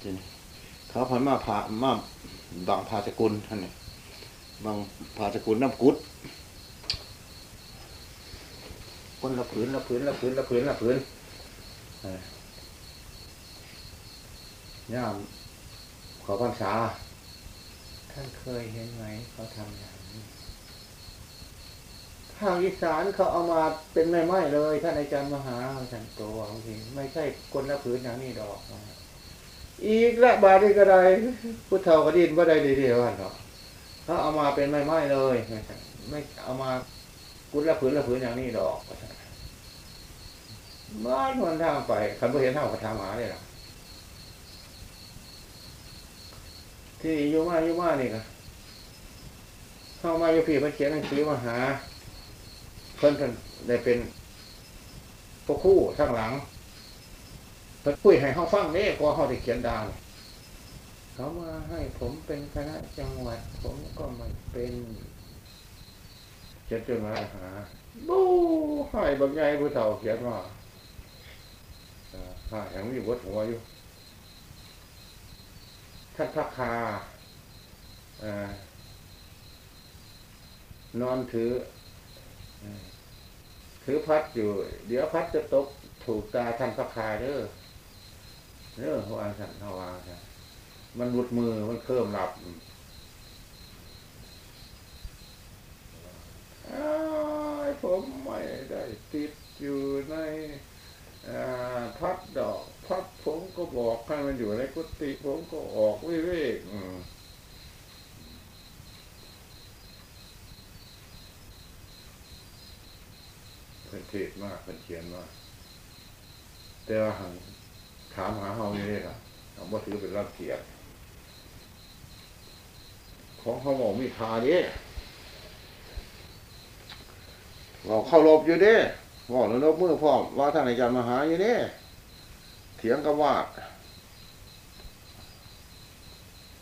ทีนี้เขาพันมาพามาบางพาสกุลท่านนี่บางพาสกุลน้ำกุดคนละผืนละผืนละผืนละผืนละผืนเอ้ยย่ามขอพรรษาท่านเคยเห็นไหมเขาทำอย่างนี้ทางอีสานเขาเอามาเป็นไม้ไม้เลยท่านอาจารย์มหาท่านโตเอาเองไม่ใช่คนละผืนอย่างนี้ดอกนะ อีกละบาทนี่ก็ได้พุทธเฒ่าก็ดินว่าได้ดีเดียวกันเนาะเขาเอามาเป็นไม้ไม้เลย ไม่เอามากุดละผืนละผืนอย่างนี้ดอกบ้านคนทางไปคันบ่เห็นเท่ากับทางหมาเลยล่ะที่อยู่มาอยู่มานี่ก็เข้ามาอยู่พี่พิ่นเขียนหนังสือมาหาเพิ่นเพิ่นได้เป็นพวกคู่ข้างหลัง เพิ่นคุยให้เฮาฟังเด้กว่าเฮาได้เขียนดาวนี่เขามาให้ผมเป็นคณะจังหวัด ผมก็ไม่เป็นเขียนจดหมายหาบูให้บางใหญ่ผู้เฒ่าเขียนว่าหาอย่างมีบทหัวอยู่ท่านพระคาอนอนถือ ถือพัดอยู่ เดี๋ยวพัดจะตกถูกตาท่านพระคาเด้อ เรื่องวางสันทวางสันมันหลุดมือมันเคลิ่มหลับอผมไม่ได้ติดอยู่ในพัดดอกพัดผมก็บอกให้มันอยู่ในกุฏิผมก็ออกวิเวกเป็นเทศมากเป็นเขียนมากแต่ว่าหัง ถามหาเฮานี่เลยล่ะเอาว่าถือเป็นรับเกียรติของเขาบอกมีทาเด้บอกเข้ารบอยู่เด้บอกแล้วนบมือพร้อมว่าท่านอาจารย์มหาอยู่เด้เถียงกับว่า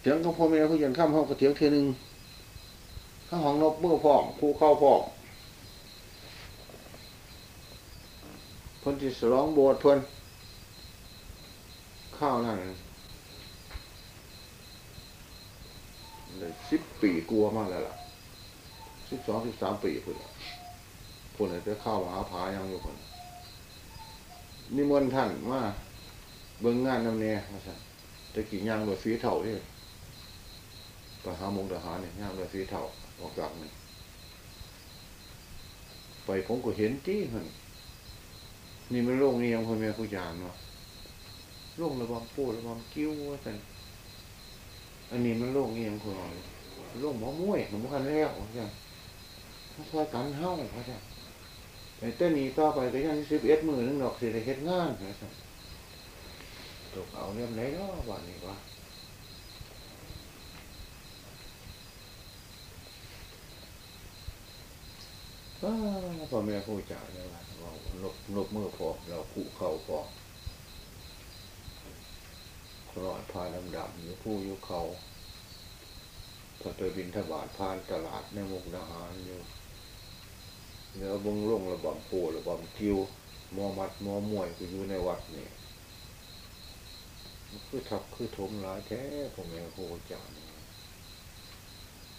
เถียงกับพ่อแม่ผู้ยันข้ามห้องก็เถียงเทียนึงข้าห้องนบมือพร้อมครูเข้าพร้อมเพิ่นที่สร้องโบสถ์เพิ่น ข้าวนั่นเลยสิบปีกลัวมากแล้วล่ะสิบสองสิบสามปีพุ่นพุ่นเลยจะเข้าวมหาผายังอยู่พุ่นนิมนต์ท่านมาเบิ่งงานน้ำเนี่ยว่าซั่นตะกี้ย่างโดยฝีเท่านี่ไปหามงทหารเนี่ยย่างโดยฝีเท่าออกจากนี่ไปผมก็เห็นที่มันนี่มันโลกนี้ยังพ่อแม่ผู้ยานเนาะ โรคระบำปูระบำกิ้วว่าแต่นอันนี้มันโรคเงียงคนเราโรคหมอมุ้ยหมอคันแล้วว่าจังถ้าซอยกันเฮ้าว่าจังแต่เต้นนี้ต่อไปก็ยังสิบเอ็ดมือนึงดอกสิได้เฮ็ดงานว่าจังตกเอาเรื่องไหนเนาะวันนี้วะก็พ่อแม่ผู้จ่าเนี่ยว่าเราลบลบมือพอเราคู่เข่าพอ รอดพาดำดำอยู่ผู้อยู่เขาพอเตยบินทบาทผ่านตลาดในมุกดาหารอยู่เนื้อบงลงระบำโพระบำคิวมอมัดมอมวยก็อยู่ในวัดนี่คือทับคือถมหลายแท้ผมแม่โคจาร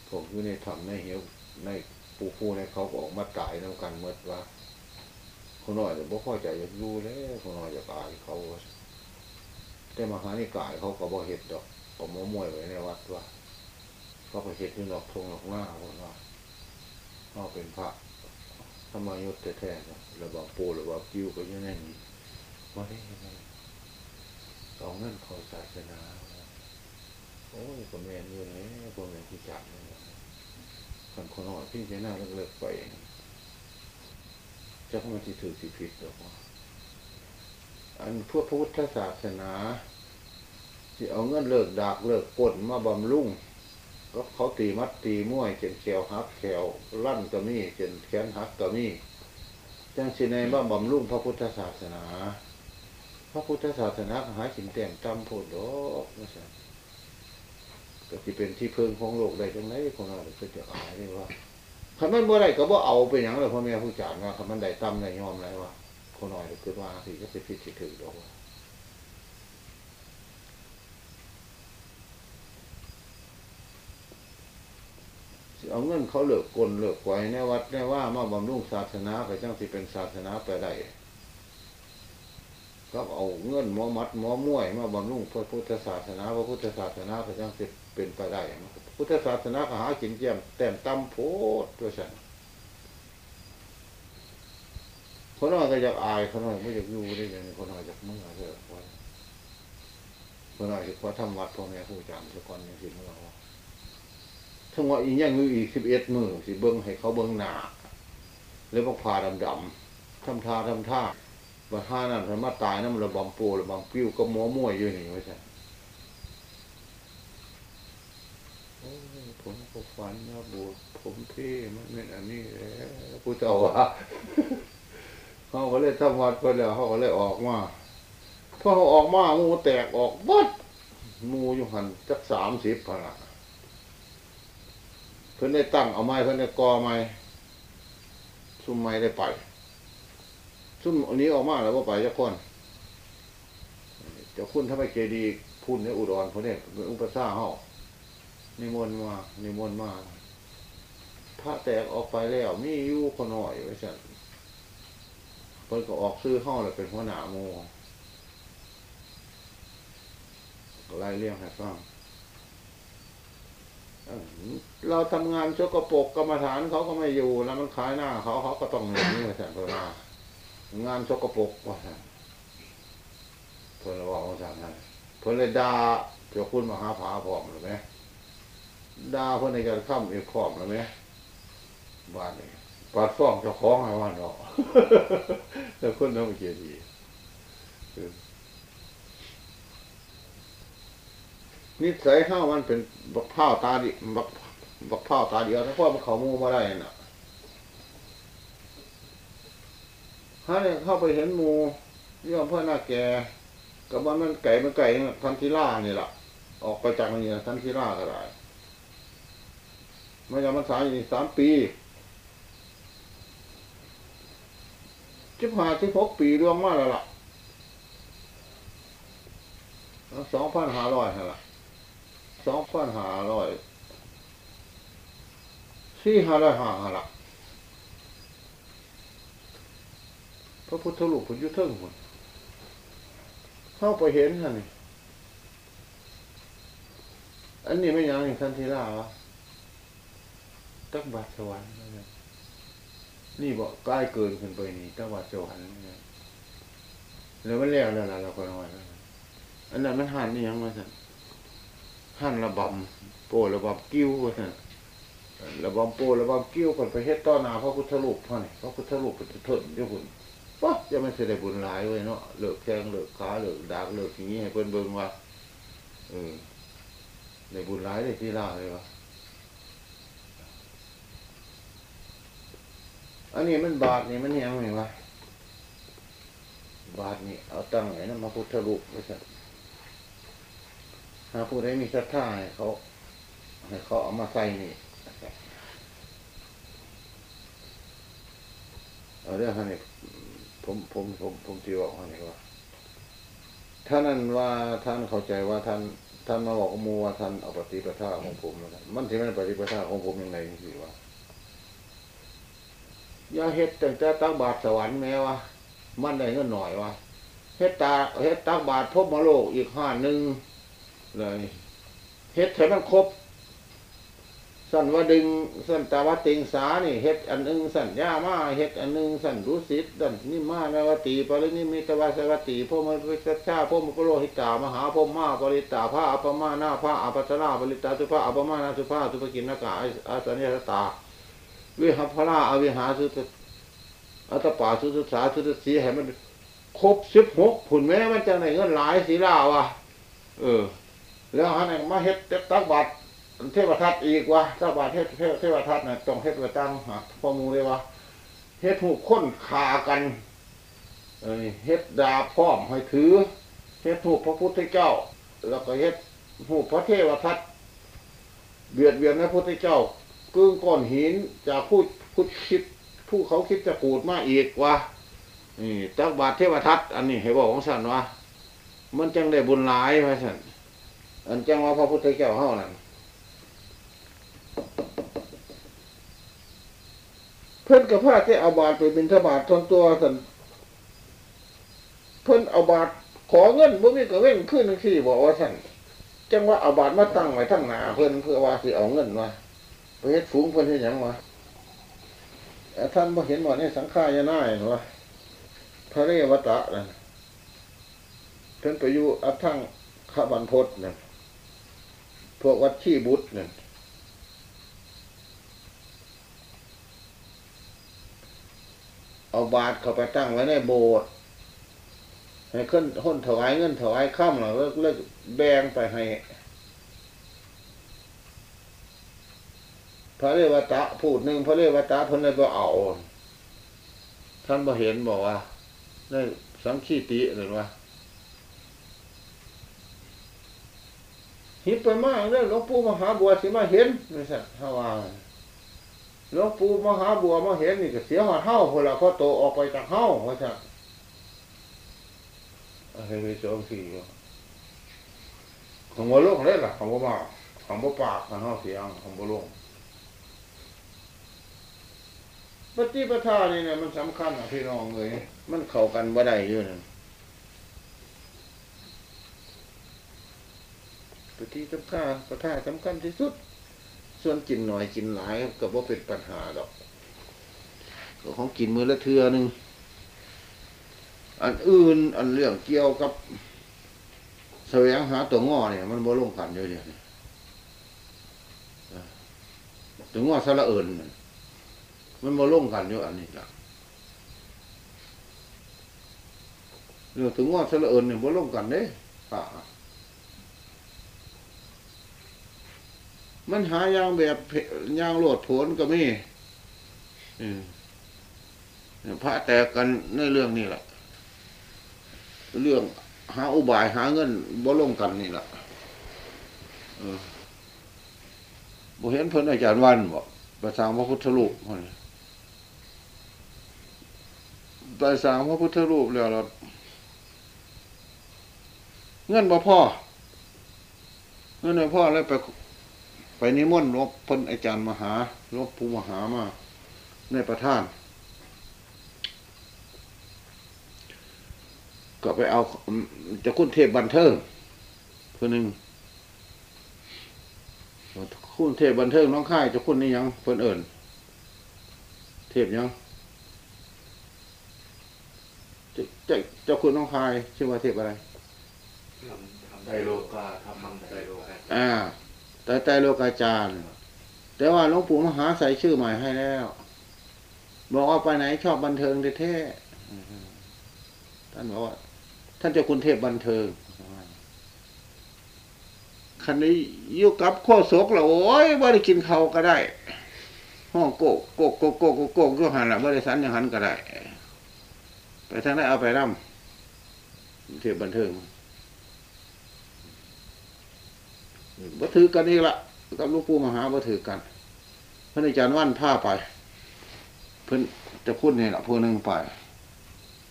ผมอยู่ในถ้ำในเหี่ยวในปูฟูในเขาก็ออกมาตายน้ำกันเมื่อว่าคนน้อยแต่บ่พอใจอยากอยู่แล้วคนน้อยอยากอายเขา แต่มหานิกายเขาก็บ่เห็ดดอกผมมมวยไว้ในวัดว่าเขาไปเห็ดที่ดอกทงดอกหน้าคนว่าเขาเป็นพระธรรมยุทธแท้ๆนะระบาปูระบากิ้วก็ยังแน่นนี่ว่าได้ยังไงเอาเงินเขาศาสนาโอ้ยก็แมนอยู่เลยก็แมนที่จับเลยคนคนหน่อยที่จะน่าเลิกไปจะมันที่ถือสิผิดดอกว่า อันเพวกพุทธศาสนาที่เอาเงินเลิกดากเลิกปล้นมาบำรุงก็เขาตีมัดตีม้วยเจนแขวหักแขวลั่นก็มีเจนแขนหักก็มีจังสิในบ้าบำรุงพระพุทธศาสนา พระพุทธศาสนาหาสินแต้มจำโพดดอกนะใช่ก็ที่เป็นที่เพิ่งของโลกได้จังไรคนเราก็จะอายเลยว่าคันมันเมื่อไรก็บ่เอาไปอย่างเลยพ่อแม่ผู้จารว่าคันมันได้ตำได้ยอมไรว่า คนหน่อยเกิดว่าสิก็เป็นสิ่งถือดอกเอาเงินเขาเหลือกลเหลือกไว้ในวัดในว่ามาบำรุงศาสนาไปจังสิเป็นศาสนาไปได้ก็เอาเงินหมอมัดหมอม้วยมาบำรุงพระพุทธศาสนาพระพุทธศาสนาไปจังสิเป็นไปได้พุทธศาสนาหากินเจียมแต่มตัมโพดด้วยฉัน คนน้อยก็อยากอายคนน้อยไม่อยากอยู่ได้ยังคนน้อยอยากเมื่อเถอะคนคนน้อยจะขอทำวัดพ่อแม่ผู้จำสักคนยังสิเมื่อวะทั้งว่าอีกอย่างอยู่อีกสิบเอ็ดมือสิเบิ้งให้เขาเบิ้งหนาแล้วพวกพาดำดำๆทำท่าทำท่าบัท่านั่นมันมาตายนั่นมันระบำปูระบำปิ้วก็หมอมวยอยู่นี่ไม่ใช่ผมก็ฝันว่าบวชผมพี่มันเป็นอันนี้แหละผู้เจ้าว่า เขาก็เลยทำวัดไปแล้วเขาก็เลยออกมาพอเขาออกมาหมูแตกออกบดหมูอยู่หันจักสามสิบพนละเพิ่นได้ตั้งเอาไม้เพิ่นได้กอไม้ซุ่มไม้ได้ไปซุ่มอันนี้ออกมาแล้วว่าไปจะคนจ้าคุณถ้าไม่เจดีย์พูดในอุดรพวกนี้เป็นอุปสรรคเฮานิมนต์มานิมนต์มาพระแตกออกไปแล้วมีอยู่คนหน่อยไว้สั่น เพิ่นก็ออกซื้อเฮาแล้วเป็นหัวหน้าโมก็ไล่เลี้ยงให้ฟังเอ้าเราทำงานชกกระปรกกรรมฐานเขาก็ไม่อยู่แล้วมันขายหน้าเขาเขาก็ต้องหนีนี่มาแทนเพื่อนงานชกกระปรกว่าเพื่อนเราบอกว่าสั่งให้เพื่อนเลยด่าเจ้าคุณมหาผาพร้อมหรือไหมด่าเพื่อนในการข้ามเอกพร้อมหรือไหมบ้านนี้ปาดฟ้องเจ้าของให้ว่าเนาะ แล้วคนนั้นมันเกียดีนิสัยห้ามันเป็นบักเผาตาดิบักบักเผาตาเดียวถ้าพ่อมันเขามูมาได้น่ะถ้าเนี่ยเข้าไปเห็นมูย่อมพ่อหน้าแกกับว่ามันไก่มันไก่ทันทีล่านี่แหละออกไปจากนี่ทันทีล่าก็ได้ไม่ยอมมันสายอยู่นี่สามปี สิบห้าสิบหกปีรวมมาแล้วล่ะสองพันห้าร้อยฮะล่ะสองพันห้าร้อยสี่ห้าร้อยห้าหนละพระพุทธรูปพุยุทธเทิงหมดเข้าไปเห็นฮะนี่อันนี้ไม่ยังนี่ทันทีล่าวะตักบาทสวรรค์ นี่บอกใกล้เกินขึ้นไปนี่ตักบาทสวรรค์นี่นะแล้วมันแล้วแล้วล่ะเราก็น้อยแล้วนะอันนั้นมันหันนี่ยังมาสั่นหันระบำโประบำกิ้วว่าซั่นระบำโประบำกิ้วคนไปเฮ็ดต้อนาพระพุทธรูปเท่านี่พระพุทธรูปเป็นเถิดเจ้าคุณวะจะไม่เสด็จบุญหลายเว้ยเนาะเลิกแข้งเลิกขาเลิกดากเลิกอย่างนี้ให้เพิ่นเบิ่งว่าเออได้บุญหลายได้ที่ล่าเลยวะ อันนี้มันบาทนี่มันยังไงวะบาทนี่เอาตั้งไว้นะมาพุทธรูปไว้ซั่นหาผู้ใดมีศรัทธาให้เขาให้เขาเอามาใส่นี่เอาเรื่องท่านนี่ผมผมผมผมตีบอกท่านนี่ว่าท่านนั้นว่าท่านเข้าใจว่าท่านท่านมาบอกกับหมูว่าท่านเอาปฏิปทาของผมนะมันที่มันปฏิปทาของผมยังไงสิว่า อย่าเฮ็ดตั้งแต่ตักบาทสวรรค์แม้ว่ามันได้เงินหน่อยวะเฮ็ดตาเฮ็ดตักบาทพบมาโลกอีกห้าหนึ่งเลยเฮ็ดให้มันครบสั่นว่าดึงสั่นตาว่าติงสานี่เฮ็ดอันหนึงสั่นย่ามาเฮ็ดอันหนึงสั่นรู้สิทธิ์ดันนี่มานาวตีปรินิมิตวาสวัตติพมวิสัชชาพมกุโลหิตามหาพมมาปริตาภาอัปมาหน้าภาอัปสราปริตาสุภาอัปมานาสุภาสุภกินนากาอาสัญญาตา วิหัพราอวิหาสุตอัตปาสุตสาสุตสีให้มันครบสิบหกผุนแม้มันจะในเงินหลายสีลาวะเออ แล้วอันนั้นมาเฮ็ดตักบาตเทวทัตอีกวะตักบาตเทพเทพเทวทัตน่ะต้องเฮ็ดไว้ตั้งหาข้อมูลเลยวะเฮ็ดหูค้นขากันเฮ็ดดาพร้อมให้ถือเฮ็ดหูพระพุทธเจ้า แล้วก็เฮ็ดหูพระเทวทัตเบียดเบียนพระพุทธเจ้า กึ่งก้อนหินจากผู้ผู้คิดผู้เขาคิดจะปูดมาอีกวะนี่ตักบาตเทวทัตอันนี้ให้บอกของสันวะมันจังได้บุญหลายพระสันอันจังว่าพระพุทธเจ้าเฮานั่นเพิ่นกับผ้าที่เอาบาทไปบินทบาททนตัวสันเพิ่นเอาบาทขอเงินบ่มีก็เว้นขึ้นที่บอกว่าสันจังว่าเอาบาทมาตั้งไว้ทั้งหนาเพิ่นเพื่อว่าสิเอาเงินมา เฮ็ดฝูงเพิ่นเฮ็ดหยังมาแต่ท่านบ่เห็นว่าในสังขายาน่าเห็นว่าพระเรวตะนั่นเพิ่นไปอยู่อัทั้งขบันพศนั่นพวกวัดชีบุตรนั่นเอาบาทเข้าไปตั้งไว้ในโบสถ์ให้ขึ้นห้นถวายเงินถวายข้ามหรอแล้วแล้วแบ่งไปให้ พระเรวตะพูดหนึ่งพระเรวตะพิ่นเลยบ่เอา ท่านบ่เห็นบอกว่าได้สังคีติหรือว่าหิบไปมากเลยหลวงปู่มหาบัวสิมาเห็นไม่ใช่ถ้าวาหลวงปู่มหาบัวมาเห็นนี่ก็เสียหอดเฮ้าพอละพอโตออกไปจากเฮ้าว่าจะอะไรไปสองสี่ของบ่ลงเลยล่ะของบ่มาของบ่ปากของเฮ้าเสียงของบ่ลง ปฏิปทานี่เนี่ยมันสำคัญอะพี่น้องเลยมันเข้ากันบ่ได้อยู่นั่นปฏิปทาปทาสำคัญที่สุด ส่วนกินหน่อยกินหลายก็บ่เป็นปัญหาดอกก็ของกินมือละเทือหนึ่งอันอื่นอันเรื่องเกี่ยวกับแสวงหาตัวงอเนี่ย มันบ่ลงกันอยู่เดียวนี่ตัวงอสละเอิญ มันบ่ลงกันอยู่อันนี้จ้ะเรื่องตัวง้อสละเอิญเนี่ยบ่ลงกันเด้ป่ามันหายางแบบยางโหลดผนก็มีอืมพระแตกกันในเรื่องนี้แหละเรื่องหาอุบายหาเงินบ่ลงกันนี่แหละเออบ่เห็นเพิ่นอาจารย์วันบอกปสร้างพระพุทธรูปเพิ่น ไปสร้างพระพุทธรูปแล้วเราเงินบ่พ่อเงินบ่พ่อเลยไปไปนิมนต์หลวงพนอาจารย์มหาหลวงปู่มหามาในประท่าน ก็ไปเอาจะคุณเทพบันเทิงคนหนึ่งคุณเทพบันเทิงน้องค่ายจะคุณนี่ยังเพิ่นเอิ่นเทพยัง จะจะเจ้าคุณน้องคายชื่อว่าเทพอะไรไตโลกาทำไตโลกาอ่าแต่แต่โลกาจารย์ แต่ว่าหลวงปู่มหาใส่ชื่อใหม่ให้แล้ว บอกว่าไปไหนชอบบันเทิงแท้ๆท่านบอกว่า ท่านเจ้าคุณเทพบันเทิงคันนี้อยู่กับโคศกแล้วโอ้ยบ่ได้กินเขาก็ได้ ห้องโกกโกกโกกโกกโกกโกก็หันละบ่ได้สันอย่างหันก็ได้ ไปทางไหนเอาไปร่ำเทพบันเทิงบ่ถือกันอีกละกับลูกปู่มหาบ่ถือกันเพื่อนอาจารย์ว่านผ้าไป เพื่อนจะพูดนี่แหละผู้หนึ่งไป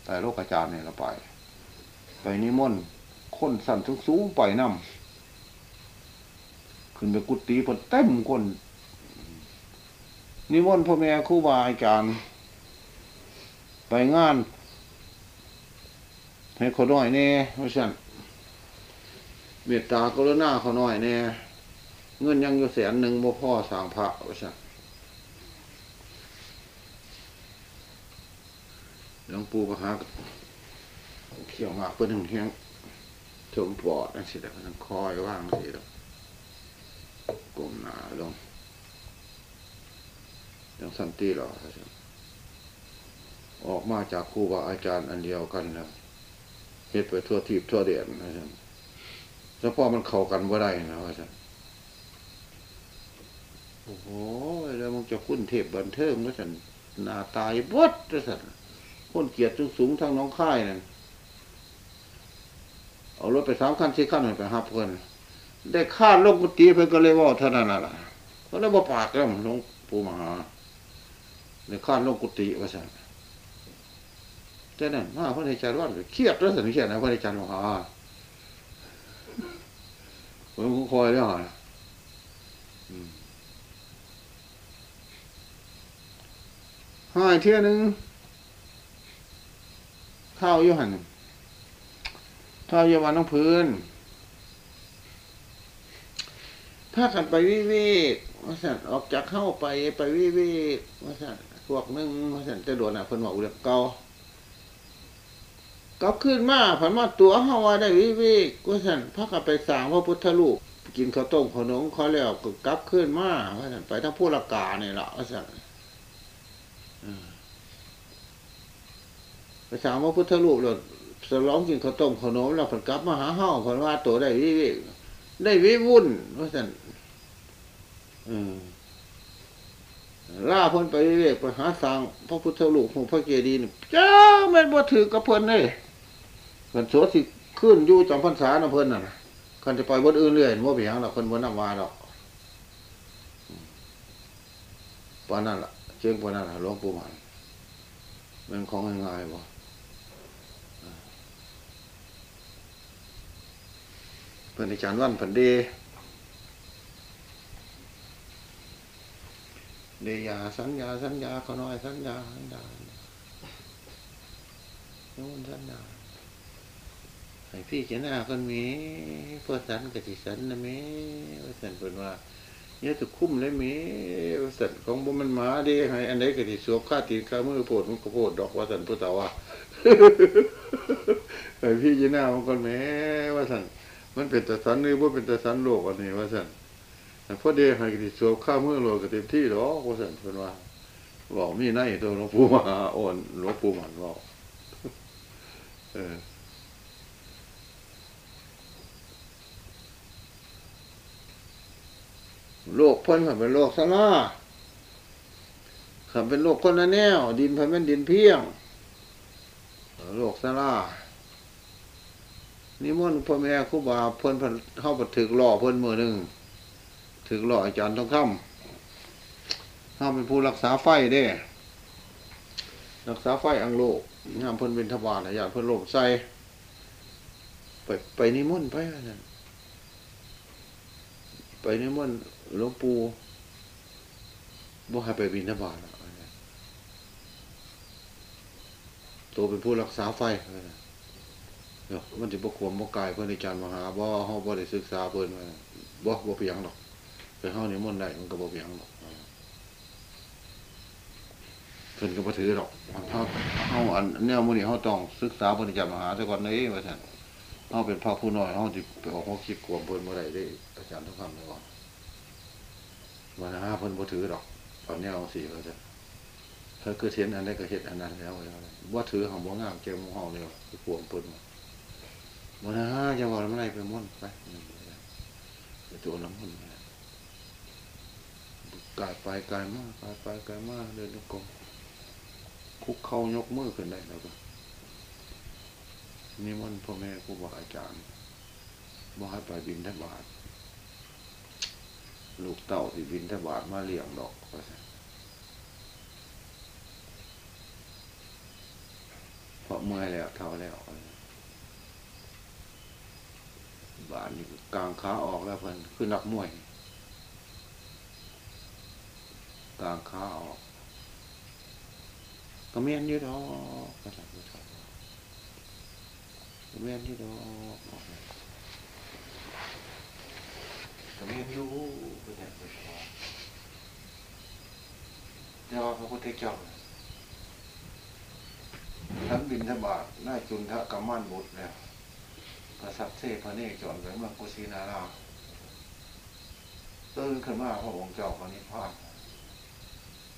แต่โลกอาจารย์นี่ละไป ไปนิมนต์คนสั่นสูงสูงๆไปนํขึ้นไปกุฏิเพิ่นเต็มคนนิมนต์พ่อแม่ครูบาอาจารย์ ไปงาน ให้คนน้อยแน่เพราะฉะนั้นเมตตากรุณาเขาหน่อยเนี่ยเงินยังอยู่แสนหนึ่งบ่พ่อสางพระเว่าซั่นหลวงปู่ก็หาเขี่ยวหมากเพิ่นถึงเฮียงถมปอดนั่นสิแต่เพิ่นคอยว่างสิแล้วกลมหนาลงยังสันติหรอออกมาจากครูบาอาจารย์อันเดียวกันแล้ว เฮ็ดไปทั่วทีบทั่วเดียนนะซั่นแล้วพอมันเข้ากันว่าได้นะว่าจะโอ้โหแล้วมันจะคุ้นเทพบันเทิงว่าสันหน้าตายบดว่าสันคนเกียรติสูงๆทั้งน้องค่ายนั่นเอารถไปสามคันสี่คันไปหับเพื่อนได้ค่าลงกุฏิเพื่อนก็เลยว่าเท่านั้นน่ะล่ะก็เลยบ่ปากแล้วหลวงปู่มหาได้ค่าลงกุฏิว่าสัน แต่นั่นมาพระอาจารย์ว่าเครียดแล้วสันเครียดนะพระอาจารย์มหาผมก็คอยแล้วฮะห้อยเที่ยหนึงเข้าอยู่หันเข้าอยู่วันน้องพื้น ถ้ากันไปวิเวกว่าสันออกจากเข้าไปไปวิเวกว่าสันพวกหนึงว่าสันจะโดนอะเพิ่นบอกเรื่องเก่า ก็ขึ้นมาผันมาตัวเฮาว่าได้วิเวกว่าซั่นพากันไปสางพระพุทธรูปกินข้าวต้มขนมเขาแล้วก็กลับขึ้นมาว่าซั่นไปทางผู้ละกานี่ยละว่าซั่นไปสางพระพุทธรูปแล้วสลองกินข้าวต้มขนมแล้วเพิ่นกลับมาหาเฮาเพิ่นว่าตัวได้วิเวกได้วิวุ่นว่าซั่นล่าพิ่นไปวิเวกไปหาสางพระพุทธรูปของพระเจดีย์จ้าแม่นบ่ถือกับเพิ่นเด้เพิ่นโสสิขึ้นอยู่จำพรรษานะเพิ่นน่ะคันจะปล่อยบนอื่นเรื่อยบ่เปียงหรอกเพิ่นบ่นำวาดอกปานนั้นล่ะเชิงปานนั้นล่ะหลวงปู่มันมันของง่ายๆบ่เพิ่นอาจารย์วันเพิ่นเดเดียาสัญญาสัญญาขอน้อยสัญญาสัญญาโน่นสัญญา ให้พี่เจ้าหน้าคนมีพอสันกับสิสันนะม่ว่าสันเป็นว่าเนี่ยจะคุ้มเลยม่ว่าสันของบ่มันมาด้ให้อันใดก็สิสวมค่าตีนค่ามือโพดมันก็โพดดอกว่าสันพุทธาว่าให้พี่เจ้าหน้ามันคนแม่ว่าสันมันเป็นต่สันนี่บ่เป็นต่สันโลกอันนี้ว่าสันแต่พอเด้ให้ก็สิสวมค่ามือโลกกต็มที่ดอว่าสันเพิ่นว่าบอกมีในตัวหลวงปู่มาอ่อนหลวงปู่มันบอกเออ โลกพิ่นขันเป็นโลกสลาขันเป็นโลกคนละแนว ดินเพิ่นเป็นดินเพียง โลกสลานิมนต์พ่อแม่ครูบาเพิ่นเพิ่นเข้าไปถึกหล่อเพิ่นมือหนึ่งถึกหล่ออาจารย์ทองคำห้าเป็นผู้รักษาไฟเด้ รักษาไฟอังโลกงามเพิ่นเป็นทบาทอยากเพิ่นโลกใส่ไปไปนิมนต์ไปนั่นไปนิมนต์ หลวงปู่บ่ให้ไปบินทบาทตัวเป็นผู้รักษาไฟเดี๋ยวมันจะบ่ขวมบ่กายเพื่อนอาจารย์มหาบ่เฮาบ่ได้ศึกษาเพิ่นว่าบ่บ่เพียงหรอกไปเฮานิมนได้มันก็บ่เพียงหรอกเพิ่นก็บ่ถือหรอกเฮาเฮาอันแนวมื้อนี้เฮาต้องศึกษาเพิ่นอาจารย์มหาซะก่อนเด้ว่าซั่นเฮาเป็นพระผู้น้อยเฮาสิไปออกหัวคิดกวมเพิ่นบ่ได้เด้อาจารย์ต้องคำไว้ก่อน วันห้าเพิ่นบ่ถือดอกตอนนี้เอาสี่เขาจะเธอคือเห็นอันใดก็เห็นอันนั้นแล้วว่าถือของบ่งามเจ้าหมู่เฮาเนี่ยคือพวงเพิ่นวันห้าจะว่ามันไรไปม่นไปไปตัวน้ำมันกายไปกายมากกายไปกายมากเดินกลมคุกเข้ายกมือขึ้นได้แล้วก็นี่มันพ่อแม่ครูบาอาจารย์บ่ให้ไปบินทบาท ลูกเต่าที่บินทบาทมาเลี้ยงดอกเพราะเมื่อยแล้วเท่าแล้วบานนี่กลางขาออกแล้วเพิ่นคือนักมวยกลางขาออกก็เมียนยู่ดอกก็สั่นก็สั่นก็เมียนยู่ดอกก็ เมียนอยู่ก็สั่นก็สั่นเจ้าพระพุทธเจ้าทั้งบินทบาทน่าจุนทะกำมันบุตรแล้วกษัตริย์เสพเนจรไปเมือกุสินาราตื่นขึ้นมาพระองค์เจ้าพระนิพพาน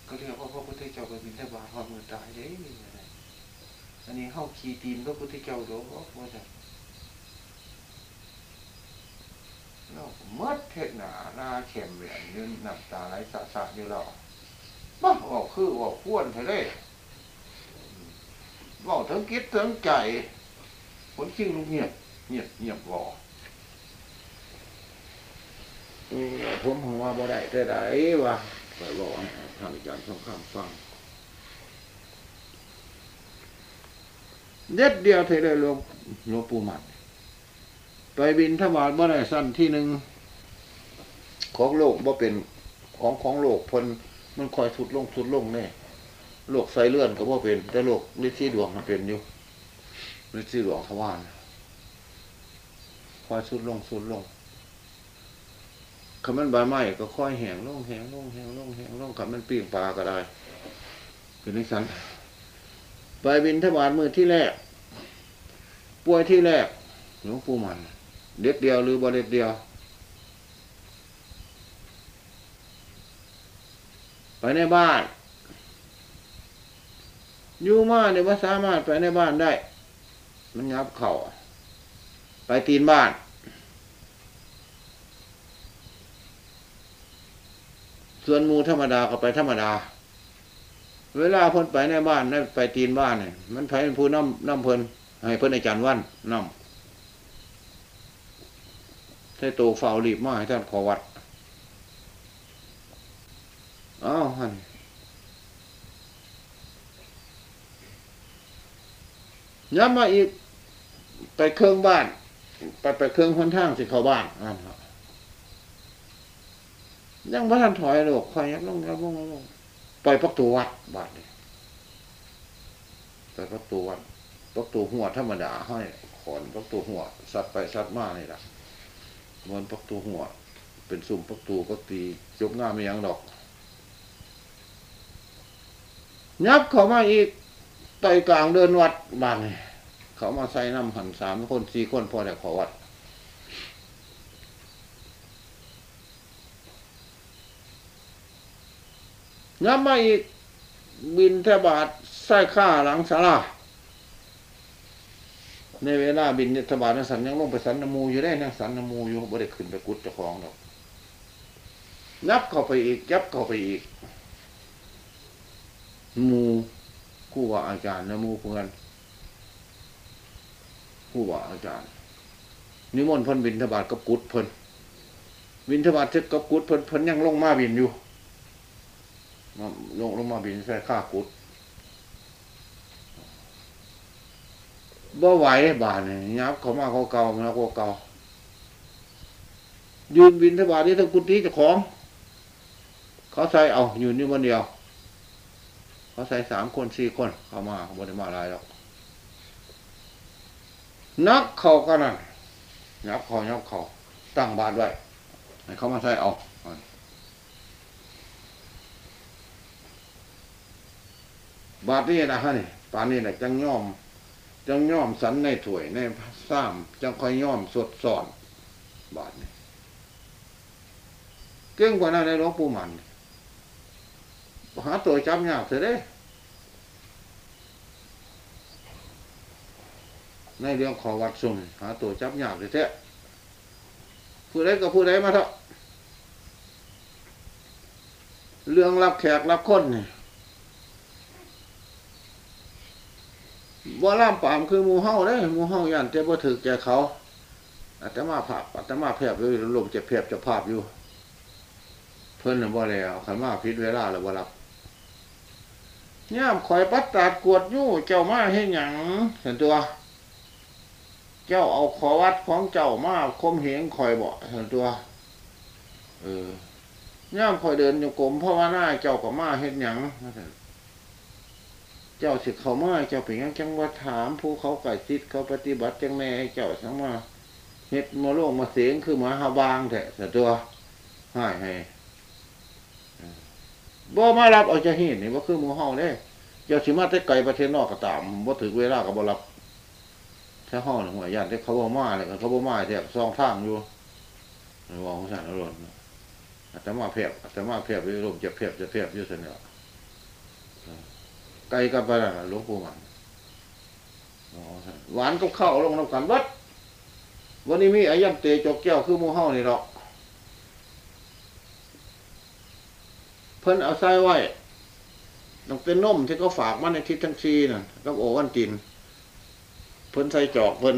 ก็เรียกว่าพระพุทธเจ้าไปบินทบาทความมือตายเด้อันนี้เข้าขี่ตีนพระพุทธเจ้าหรอกว่าจะ เราเมื่อเทศนาหน้าเข็มเหรียญยืนน้ำตาไหลสะสะอยู่แล้วบ้าบอกคือบอกพ้วนเธอได้บอกทั้งคิดทั้งใจคนชิงลูกเงียบเงียบเงียบรอเออผมของว่าบ่ได้แต่ไดว่าไปบอกท่านอาจารย์สองคำฟังเด็ดเดียวเท่เลยหลวงหลวงปู่มัน ไปบินทบาทบ่ได้สั้นที่หนึ่งของโลกบ่เป็นของของโลกพนมันคอยสุดลงสุดลงแน่โรคไส้เลื่อนก็บ่เป็น แต่โรคฤทธิ์ดวงมันเป็นอยู่ฤทธิ์ดวงทวารคอยสุดลงสุดลงคำมันใบไม้ก็ค่อยแห้งลงแห้งลงแห้งลงแห้งลงคำมันปีงปลาก็ได้คือนิสันไปบินทบาทมือที่แรกป่วยที่แรกหลวงปู่มัน เด็ดเดียวหรือบ่เด็ดเดียว ไปในบ้านอยู่มาเนี่ยว่าสามารถไปในบ้านได้ มันยับเข่าไปตีนบ้านส่วนมูธรรมดาก็ไปธรรมดา เวลาเพิ่นไปในบ้านได้ไปตีนบ้านเนี่ยมันไผเป็นผู้น้ำน้ำเพิ่นให้เพิ่นอาจารย์วันน้ำ ใช้ตัวเฝ้ารีบมาให้ท่านขอวัดอ้าวฮันย้ำมาอีกไปเครื่องบ้าน ไปไปเครื่องคนทางสิเข้าบ้านนั่นครับยังพระท่านถอยหรอกคอยยับลงยับลงยับลงปล่อยประตูวัดบาดเลยปล่อยประตูวัดประตูหัวธรรมดาให้ขอนประตูหัวสัตว์ไปสัตว์มานี่แหละ มอนประตูหัว เป็นสุ่มประตูก็ตียกหน้าไม่ยังดอก ยับเขามาอีกไต่กลางเดินวัดบ้านเขามาใส่น้ำหันสามคนสี่คนพอแต่ขอวัดยับมาอีกบินทบาทใส่ข้าหลังสารา ในเวลาบินทบาทนักสันยังลงไปสันนมูอยู่ได้นักสันนมูอยู่บ่ได้ขึ้นไปกุดเจ้าของดอกยับเข้าไปอีก ยับเข้าไปอีก มูคู่ว่าอาจารย์นะมูเพื่อนคู่ว่าอาจารย์ นิมนต์เพิ่นบินทบาทกับกุดเพิ่นบินทบาทเสร็จกับกุดเพิ่นเพิ่นยังลงมาบินอยู่ลงลงมาบินใส่ข้ากุด บ่ไหวบาทเนี่ยยับเขามาเขาเก่ามาเขาเก่ายืนบินทบาทนี่ทั้งกุฏิจ้าของ เขาใส่เอาอยู่นี่วันเดียว เขาใส่สามคนสี่คน เข้ามาบริมาหลายหรอกนักเขาก็นั่นนับเขานับเขาตั้งบาทไว้ให้เขามาใส่เอาบาทนี่นะฮะนี่ปานนี้แหละจังย่อม จังย่อมสันในถ้วยในซ้ำจังค่อยย่อมสดสอนบาทนี่เก่งกว่านั้นในหลวงปู่มันหาตัวจับยากเสียเด้ในเรื่องขอวัดสุ่มหาตัวจับยากเลยแท้ผู้ใดก็ผู้ใดมาเถอะเรื่องรับแขกรับคนนี่ บ่ล่ามปามคือมูเฮาเด้มูเฮาย่านแต่บ่ถือแก่เขาอาตมาภาพอาตมาแพบอยู่ลมเจ็บแพบจะภาพอยู่ เพิ่นบ่แล้วขันมาผิดเวลาแล้วบ่รับย่ามข่อยปัดตาดกวดยู่เจ้ามาเฮ็ดหยังเห็นตัว เจ้าเอาขอวัดของเจ้ามาคมเหงข่อยบ่เห็นตัวเออย่ามข่อยเดินอยู่กรมภาวนาเจ้าก็มาเฮ็ดหยังเจ้าสิเขามาเจ้าเป็นยังจังว่าถามผู้เขาไก่ซิดเขาปฏิบัติจังแม่เจ้าสังมาเฮ็ดมาโลกมาเสียงคือมาหาบางแท้เห็นตัวให้ให้บ่มารับเอาจะเห็นนี่ว่าคือมูเฮาเด้เจ้าสิมาแต่ไกลประเทศนอกก็ตามบ่ถึงเวลาก็บ่รับถ้าเฮาหนึ่งว่าญาติเขาบ่มาเลยเขาบ่มาแทบซองทางอยู่ระวังของสันอรรถอาตมาเพียบอาตมาเพียบอยู่ลมจะเพียบจะเพียบอยู่ซั่นเนี่ย ไกลกันไปน่ะหลวงปู่มันหวานกับข้าวลงนำกันวัดวันนี้มีอายันเตจกแก้วคือมูเฮานี่ดอกเพิ่นเอาใส่ไว้ต้องเป็นนมที่เขาฝากมาในทิศทั้งชีน่ะกับโอวันติน เพิ่นใส่จอกเพิ่น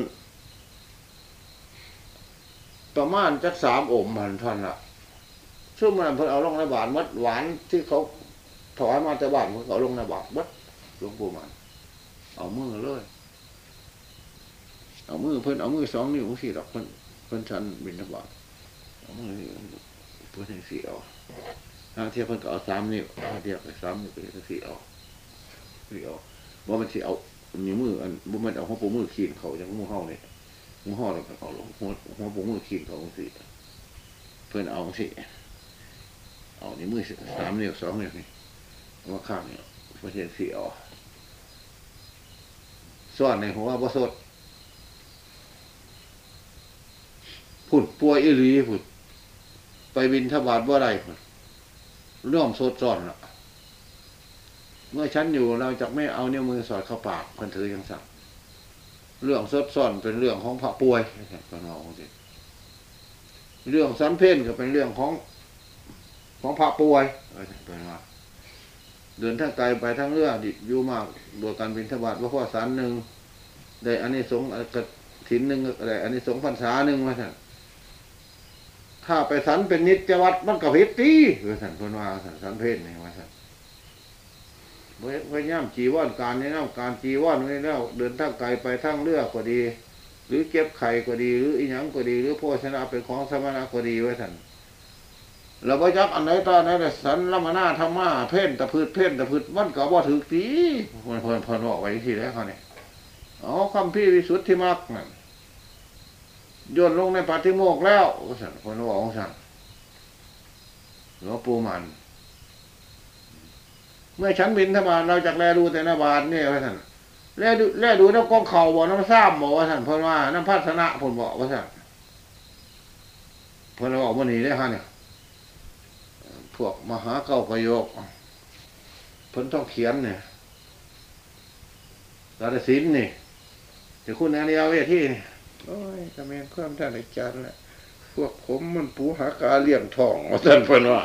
ประมาณจักสามโอมมันท่านละช่วงนั้นเพิ่นเอาลงในบาทมัดหวานที่เขาถอยมาแต่บ้านเพิ่นเอาลงในบาทมัด หลวงปู่มันเอามือเลย เอามือเพิ่นเอามือสองนิ้วสี่ดอกเพิ่นเพิ่นชันบินทบาทเอามือเพิ่นสี่เอาทางเทียบเพิ่นก็เอาสามนิ้วทางเทียบไปสามนิ้วไปทั้งสี่ออกสิเอาว่ามันสิเอานิ้วมืออันบ่มันเอาหัวปูมือขีดเขาจังหมู่เฮาเนี่ยหมู่เฮาแล้วก็เอาหัวหัวปูมือขีดเขาจังซี่เพิ่นเอาจังซี่เอานิ้วมือสามนิ้วสองนิ้วนี่เอามาข้างนี่เพิ่นเฮ็ดสิเอา ซ่อนในหัวบ่สดพุ่นป่วยอีหลีพุ่นไปบินทบาทบ่ได้พุ่นเรื่องสดซ่อนละเมื่อฉันอยู่เราจะไม่เอาเนิ้วมือสอดเข้าปากคนถือยังสั่งเรื่องซดซ่อนเป็นเรื่องของพระป่วยก็นองสิเรื่องสันเพ่นก็เป็นเรื่องของของพระป่วยเป็นว่า เดินทางไกลไปทั้งเรือดิอยู่มากโดยการบินทบาทว่าพ่อสารหนึ่งได้อันนี้สงกระถินหนึ่งอะไรอันนี้สงพรรษาหนึ่งว่าท่านถ้าไปสันเป็นนิจวัตรมันก็ผิดตีว่าท่านพนว่าท่านสันเพ่นนี่ว่าท่านพยายามจีว่านการแนะนำการจีว่านไว้แล้วเดินทางไกลไปทางเรือก็ดี หรือเก็บไข่ก็ดี หรืออีหยังก็ดี หรือโภชนะเป็นของสมณะก็ดีไว้ท่าน เราไปจักอันไหนตอนไหนแต่สันละมานาธรรมะเพ่นตะพืดเพ่นตะพืดมันก็บ่ถือตีเพิ่นเพิ่นเพิ่นบอกไว้ที่แล้วเขาเนี่ยอ๋อคำพี่วิสุทธิมรรคนั่นโยนลงในปาฏิโมกข์แล้วสันเพิ่นบอกของสันหลวงปู่มัน เมื่อฉันบินธบาเราจากแลดูแต่นาบาทเนี่ยว่าท่านแลดูแลดูน้ำกองเข่าบ่น้ำซ้ำบอกว่าท่านเพราะว่าน้ำพัฒนะผลบอกว่าท่านเพิ่นบอกว่าหนีได้ฮะเนี่ย พวกมหาเก้าประโยคเพิ่นต้องเขียนเนี่ยกาฬสินธุ์นี่จะคุณอาริยาเวทีนี่โอ้ยกระเมนความท่านอาจารย์แหละพวกผมมันปูหากาเลี้ยงทองท่านเพิ่นว่า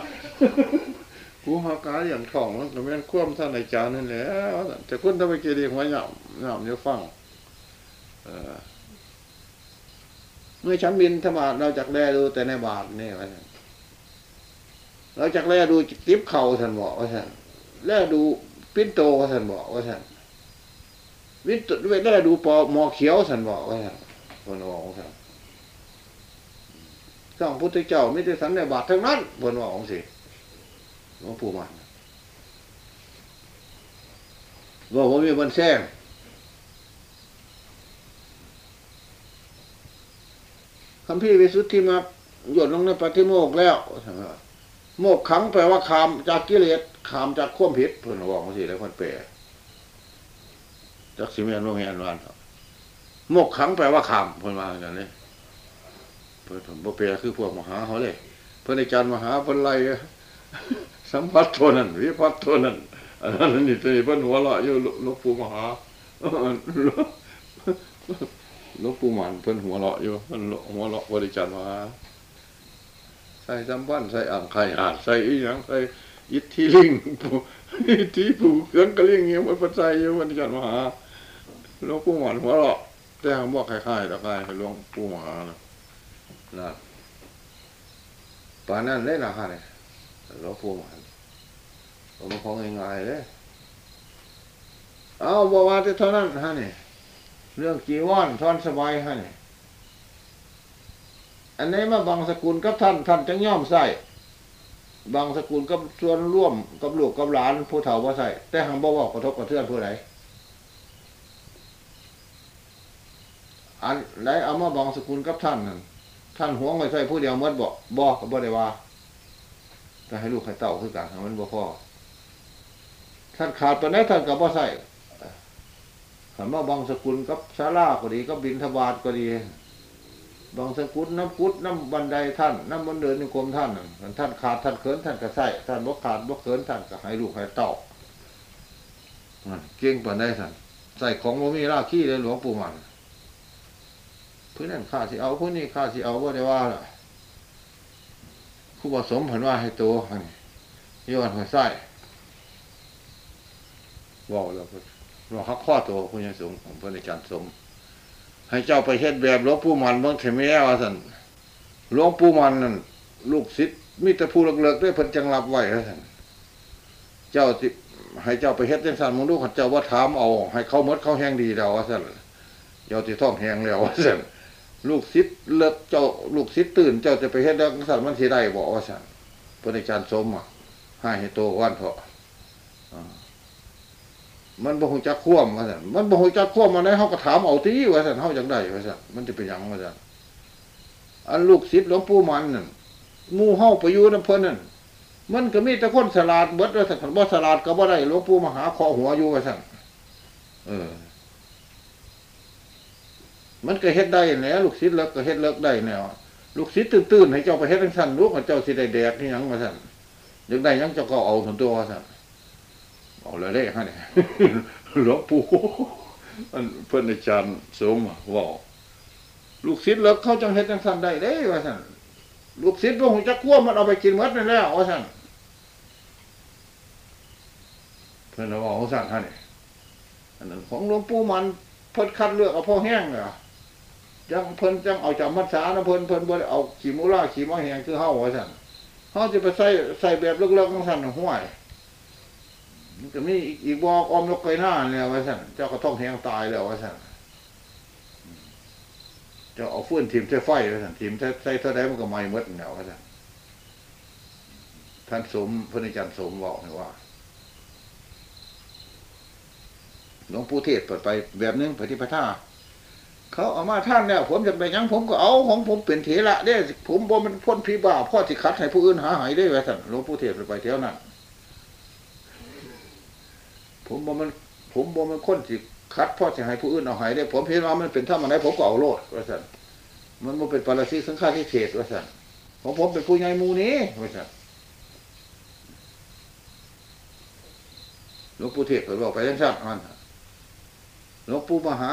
กูหากาอย่างทองมันก็แม่นควมท่านอาจารย์นั่นแหละแต่คุณทำไมเกลียหัวหย่ำหย่ำเดี๋ยวฟังเออเมื่อฉันบินธบาเราจากแลดูแต่ในบาทนี่ว่าท่าน เราจากแลดูติ๊บเข่าท่านบอกว่าท่านแลดูปิ้นโตว่าท่านบอกว่าท่านวินตุด้วยแลดูปอหมอเขียวท่านบอกว่าท่านคนบอกว่าท่านสองพุทธเจ้าไม่ได้สันในบาททั้งนั้นคนบอกว่าสิหลวงปู่มันบอกว่ามีบันแซงคำพี่วิสุทธิมาหยดลงในปฏิโมกข์แล้ว โมกขังแปลว่าขามจากกิเลสขามจากข่วมผิดเพื่อนบอกมาสิแล้วคนแปลจากสิเมียนโรงเรียนวันโมกขังแปลว่าขามเพื่อนมาอย่างนี้เพื่อนผมบ่แปลคือพวกมหาเขาเลย เพื่อนอาจารย์มหาเพื่อนไล่สัมผัสโทนั้นวิพัฒน์โทนั้นอันนั้นนี่ตัวนี้เพิ่นหัวเราะอยู่ลวงปู่มหาลวงปู่มันเพิ่นหัวเราะอยู่เพิ่นหัวเราะบริจาคมหา ใส่สัมพันธ์ใส่อ่างไข่อาดใส่อีหยังใส่อิทธิลิงผู้อิทธิผู้เครื่องกระลิงเงี้ยมันเพิ่นใส่อยู่บริจาคมาหาหลวงปู่หมันหัวเราะแต่หาบอกคล้ายๆตะคล้หลวงปู่มหานะนะปานนั้นเลยนะฮะเนี่ยหลวงปู่หมันผมของง่ายๆเลยเอาบอกว่าจะเท่านั้นฮะนี่เรื่องจีวรทอนสบายฮะนี่ อันนี้มาบางสกุลกับท่านท่านจังย่อมใส่บางสกุลกับส่วนร่วมกับลูกกับหลานผู้เฒ่าว่าใส่แต่หังบ่บอกกระทบกระเทือนผู้ใดอันไหนเอามาบางสกุลกับท่านนั่นท่านหวงไว้ใส่ผู้เดียวมดบอกบอกก็บ่ได้ว่าก็ให้ลูกให้เต่าคือกันมันบ่พอท่านขาดตัวไหนท่านกับบ่ใส่ขันว่าบางสกุลกับชาลาก็ดีก็บินทบาทก็ดี บางสกุลน้ำพุทธน้ำบันไดท่านน้ำบันเดินนิคมท่านท่านขาดท่านเขินท่านก็ใส่ท่านบ่ขาดบ่เขินท่านก็ให้ลูกให้เต่าเก่งปานได้ท่านใส่ของบ่มีราขี้เลยหลวงปู่มันเพื่อนนั่นข้าสิเอาผู้นี้ข้าสิเอาว่าได้ว่าล่ะผู้ผสมผันว่าให้โตอันนี้ย้อนหัวไส้บอกแล้วเราหักข้อตัวคุณยังสงของพระอาจารย์สม ให้เจ้าไปเฮ็ดแบบหลวงปู่มันเมืองเทมีว่าสันหลวงปู่มันนั่นลูกศิษย์มิตรผู้เลิกๆด้วยเพิ่นจังรับไว้แล้วสันเจ้าที่ให้เจ้าไปเฮ็ดจังสันมึงดูขันเจ้าว่าถามเอา ให้เขามดเขาแห้งดีแล้วว่าสันเจ้าที่ท้องแห้งแล้วว่าสันลูกศิษย์เลิกเจ้าลูกศิษย์ตื่น เจ้าจะไปเฮ็ดแล้วสันมันสิได้บอกว่าสันพระอาจารย์สมอะให้ให้โตวันเถอะ มันบ่ฮู้จักคว่ำว่าซั่นมันบ่ฮู้จักคว่ำมาได้เฮาก็ถามเอาติว่าซั่นเฮาจังได๋ว่าซั่นมันจะเป็นยังว่าซั่นอันลูกศิษย์หลวงปู่มันนั่นมู่เฮาไปอยู่นำเพิ่นนั่นมันก็มีแต่คนฉลาดเบิดว่าซั่นบ่ฉลาดก็บ่ได้หลวงปู่มหาขอหัวอยู่ว่าซั่นเออ มันก็เฮ็ดได้แหล้วลูกศิษย์เลิกก็เฮ็ดเลิกได้แนวลูกศิษย์ตื่นๆให้เจ้าไปเฮ็ดจังซั่นลูกเจ้าสิได้แดกนี่ยังว่าซั่นยากได้ยังเจ้าก็เอาถึงตัวว่าซั่น เอาเลยเด้ฮะเนี่ยหลวงปู่อันเพิ่อนอาจารย์สมเว่าลูกศิษย์เลิกเข้าจังเฮ็ดจังซั่นได้เด้ว่าซั่นลูกศิษย์บ่ฮู้จักควมันเอาไปกินหมดนั่นแล้วว่าซั่นเพิ่อนว่าของซั่นฮะนี่อันนั้นของหลวงปู่มันเพิ่นคัดเลือกเอาพ่อแห้งเหรอจังเพิ่นจังเอาจำพรรษานะเพิ่นเพิ่นบ่ได้เอาขีมูล่าขี้หม้อแหงคือเฮาว่าซั่นเฮาสิไปใส่ใส่แบบเลิกๆจังซั่นน่ะห้วย มันก็มีอีกบอกออมนกไก่หน้าเนี่ยว่าสั่นเจ้าก็ต้องแหงตายแล้วว่าสั่นจ้าเอาฟื้นทีมใช้ไฟว่าสั่นทีมใช้ใช้เท่าใดมันก็ไหม้หมดแล้วว่าสั่นท่านสมพระอาจารย์สมบอกให้ว่าหลวงปู่เทศเปิดไปแบบนึงปฏิปทาเขาเอามาท่านเนี่ยผมจะไปยังผมก็เอาของผมเป็นเถระเด้ผมบ่มันพ้นผีบ้าพ่อที่คัดให้ผู้อื่นหาหายได้ว่าสั่นหลวงปู่เทศเปิดไปเท่านั้น ผมบ่มัน ผมบ่มันคนสิคัดพ่อจะให้ผู้อื่นเอาหายได้ ผมเห็นว่ามันเป็นท่ามันไหนผมก็เอาโลดว่าสันมันบ่เป็นปรสิตสังฆาทิเศษว่าสันของผมเป็นผู้ใหญ่มูนี้ว่าสันหลวงปู่เทศเปิดบอกไปยังสั้นมันหลวงปู่มหา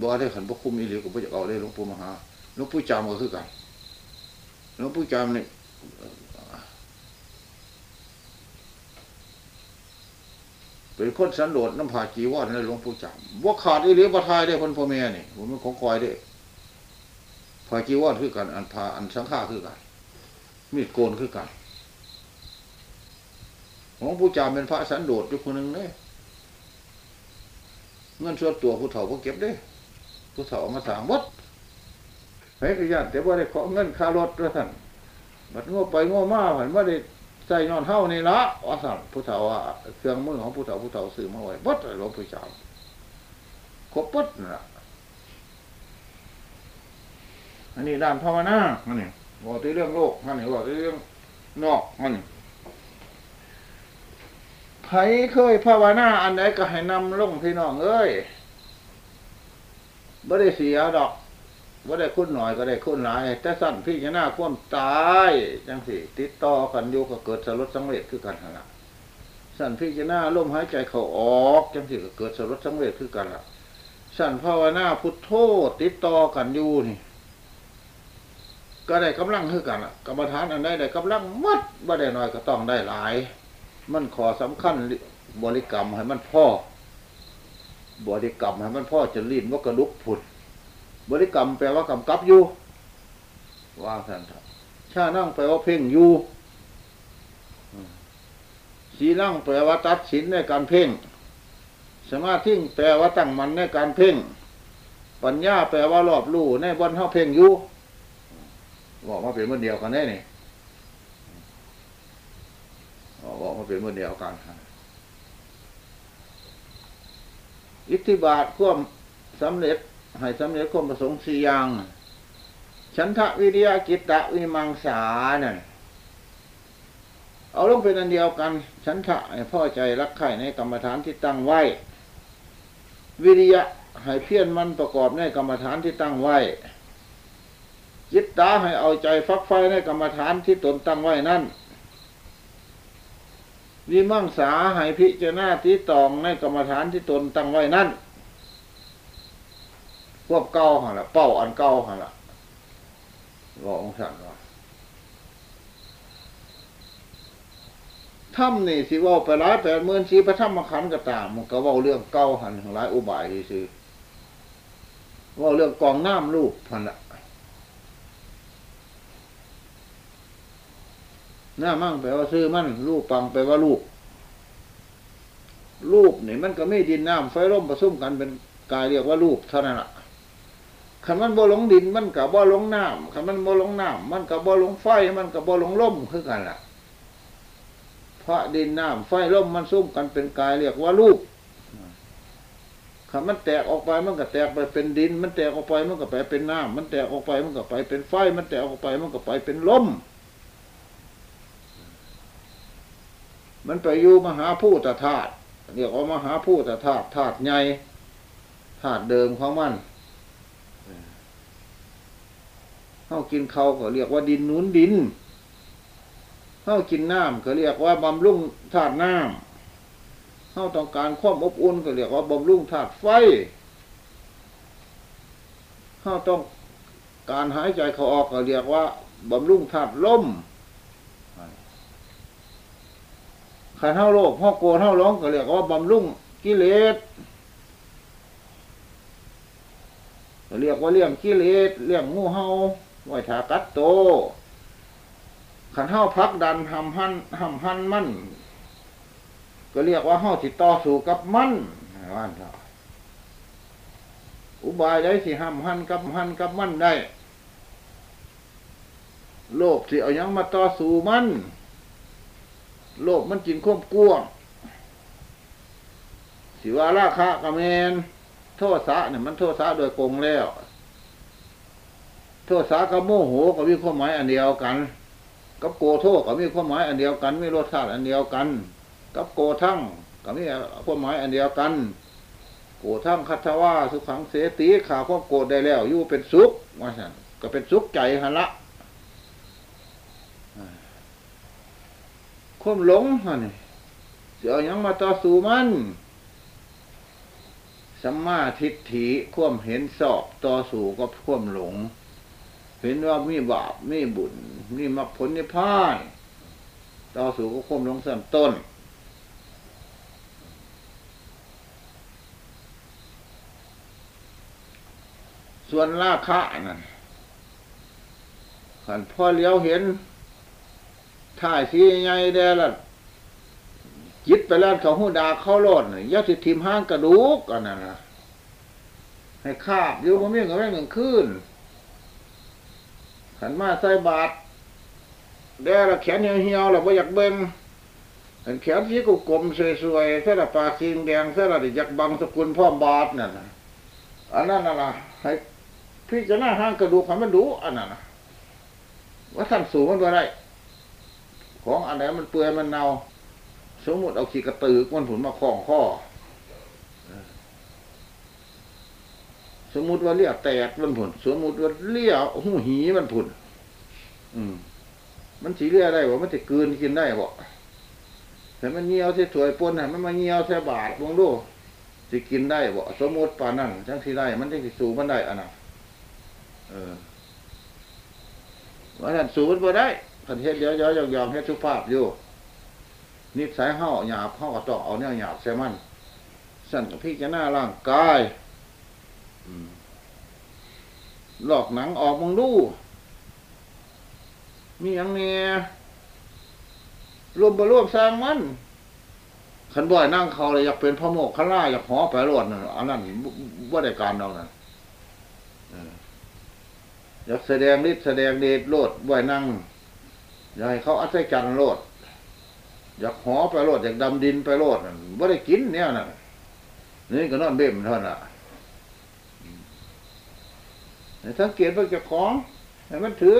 บ่ได้ขันบ่คุมอีหลีก็บ่จะเอาเลยหลวงปู่มหาหลวงปู่จามก็คือกันหลวงปู่จามเนี่ย เป็นคนสันโดษน้ำผาจีวรในหลวงปู่จำว่าขาดอีหรือบ่ทายได้คนพ่อแม่นี่ผมเป็นของคอยได้ผาจีวรคือกัน อันผาอันสังฆาคือกันมีดโกนคือกันหลวงปู่จำเป็นพระสันโดษอยู่คนหนึ่งเนี่ยเงินส่วนตัวผู้เฒ่าผู้เก็บได้ผู้เฒ่าเอมาถามวัดไปก็ยันแต่ว่าได้ขอเงินค่ารถด้วท่านบัดงอไปง้อมาผันว่าได้ ใส่นอนเท่านี่ละวสั่นผู้เฒ่าว่าเครื่องมือของผู้เฒ่าผู้เฒ่าซื้อมาไว้บดหลวงปู่จาครบปดนั่นะอันนี้ด้านภาวนาอันนี้บอกที่เรื่องโลกอันนี้บอกที่เรื่องนอกอันนี้ไผเคยภาวนาอันไหนก็ให้นำลงพี่น้องเอ้ยไม่ได้เสียดอก ว่าได้คุณหน่อยก็ได้คุณหลาย แต่สั้นพี่จะหน้าความตายจังสิติดต่อกันอยู่ก็เกิดสลดสังเวชคือกันละสั้นพี่จะหน้าลมหายใจเขาออกจังสิก็เกิดสลดสังเวชคือกันละสั้นภาวนาพุทโธติดต่อกันอยู่นี่ก็ได้กำลังคือกันละกรรมฐานอันใดได้กำลังมัดว่าได้น้อยก็ต้องได้หลาย มันขอสำคัญบริกรรมให้มันพ่อบริกรรมให้มันพ่อจะลีนว่ากระดุกผุด บริกรรมแปลว่ากำกับอยู่ว่าท่านครับชานั่งแปลว่าเพ่งอยู่สีนั่งแปลว่าตัดสินในการเพ่ง สมาธิแปลว่าตั้งมันในการเพ่ง ปัญญาแปลว่ารอบรู้ในบนเท่าเพ่งอยู่บอกมาเป็นมันเดียวกันแน่นี่บอกมาเป็นมันเดียวกันอิทธิบาทควมสำเร็จ ให้สำเร็จความประสงค์สี่อย่างฉันทะวิริยะกิตตะวิมังสานั่นเอาลงเป็นอันเดียวกัน ฉันทะให้พ่อใจรักใคร่ในกรรมฐานที่ตั้งไว้ วิริยะให้เพียรมันประกอบในกรรมฐานที่ตั้งไว้จิตตาให้เอาใจฟักไฟในกรรมฐานที่ตนตั้งไว้นั่นวิมังสาให้พิจารณาที่ตองในกรรมฐานที่ตนตั้งไว้นั่น พวกเก่าหันละเป้าอันเก่าหันละบอกองสันว่าถ้ำนี่สิว่าไปร้ายแปดหมื่นสีพระธรรมาขันก็ตาม มันก็ว่าเรื่องเก่าหันของร้ายอุบายที่ซื้อว่าเรื่องกองน้ำลูกพันละหน้ามั่งแปลว่าซื้อมั่นลูกปังแปลว่าลูกลูกนี่มันก็ไม่ดินน้ำไฟร่มผสมกันเป็นกายเรียกว่าลูกเท่านั้นแหละ คันมันบ่ลงดินมันกับบ่ลงน้ำคันมันบ่ลงน้ำมันกับบ่ลงไฟมันกับบ่ลงล่มคือกันล่ะ เพราะดินน้ำไฟล่มมันซุ่มกันเป็นกายเรียกว่าลูกขันมันแตกออกไปมันก็แตกไปเป็นดิน มันแตกออกไปมันก็ไปเป็นน้ำมันแตกออกไปมันก็ไปเป็นไฟ มันแตกออกไปมันก็ไปเป็นลมมันไปอยู่มหาพูตธาตุเรียกว่ามหาพูตธาตุธาตุใหญ่ธาตุเดิมของมัน เข้ากินเขาก็เรียกว่าดินนุนดินเข้ากินน้ำก็เรียกว่าบำรุงธาตุน้ำเข้าต้องการความอบอุ่นก็เรียกว่าบำรุงธาตุไฟเข้าต้องการหายใจเขาออกก็เรียกว่าบำรุงธาตุลมขันเท่าโลกพ่อโกเท่าร้องก็เรียกว่าบำรุงกิเลสเรียกว่าเลี้ยงกิเลสเลี้ยงงูเห่า ไว้ถากัดโตขันเท้าพักดันหำหันหำหันมันก็เรียกว่าเฮ้าติดต่อสู่กับมันว่านเราอุบายได้สิหำหันกับหันกับมั่นได้ โลภสิเอายังมาต่อสู่มัน โลภมันจินควบกวงสิว่าราคากระเมนโทษสะเนี่ยมันโทษสะโดยโกงแล้ว โทษสากับโมโหก็มีความหมายอันเดียวกัน กับโกโทษก็มีความหมายอันเดียวกันมีรสชาติอันเดียวกัน กับโกทั้งก็มีความหมายอันเดียวกัน โกทั้งคัตว่าสุขังเสตีขาความโกรธได้แล้วอยู่เป็นสุขว่าสันก็เป็นสุขใจหันละความหลงฮะนี่เสียยังมาต่อสู้มันสัมมาทิฏฐิความเห็นสอบต่อสู้กับความหลง เห็นว่ามีบาปมีบุญมีมรรคผลนิพพานต่อสู้กับควมลงสั่นต้น ส่วนราคะนั่นขันพ่อเลี้ยวเห็นถ่ายสีใหญ่แดละจิตไปแล้วเขาหูดาเข้าโลดยาสิทิมห้างกระดูกอันนั้นนะให้คาบอยู่บ่มีกับแม่งหนึ่งคืน ขันมาใส่บาทแด้ละแขนเหี่ยวๆแล้วบ่อยากเบิ่งขันแขนสีกุกลมสวยๆเส้นละปลาคิงแดงเส้นละอยากบังสกุลพ่อบาทนั่นน่ะอันนั้นน่ะให้พี่จะหน้าห้างกระดูกให้มันดูอันนั้นว่าท่านสูงมันบ่ได้ของอันไหนมันเปื่อยมันเน่าสมมติเอาขี้กระตือกมันผุนมาคล้องข้อ สมมุติว่าเลี้ยแตกมันผุนสมมุติว่าเลี้ยหูหีมันผุนอืม มันสีเลี้ยได้บ่มันจะกืนกินได้บ่แต่มันเงี้ยวใส่ถวยปนให้มันมาเงี้ยวใส่บาทมองดูสิกินได้บ่สมมติปานนั้นจังสิได้ มันจังสิสูมันได้อันน่ะเออว่าท่านสูมันบ่ได้คันเฮ็ดเดี๋ยวๆยองๆเฮ็ดสุภาพอยู่นิสัยเฮาหยาบเฮาก็ต้องเอาเนี่ยหยาบใส่มันสั่นกับพี่จะหน้าร่างกาย หลอกหนังออกมึงดู มีอย่างเนี้ยรวมบรวมสร้างมันขันบ่อยนั่งเขาเลยอยากเป็นพระโมกขล่าอยากหอไปรวดนั่นอันนั้นว่าได้การเรานั่นอยากแสดงฤทธิ์แสดงเดชโลดบ่อยนั่งอยากให้เขาอัศจรรย์โลดอยากหอไปโลดอยากดำดินไปโลดนั่นว่าได้กินเนี่ยนั่นนี่ก็นอนเบ่มเท่านั้นละ สังเกตว่าจะของให้มันถือ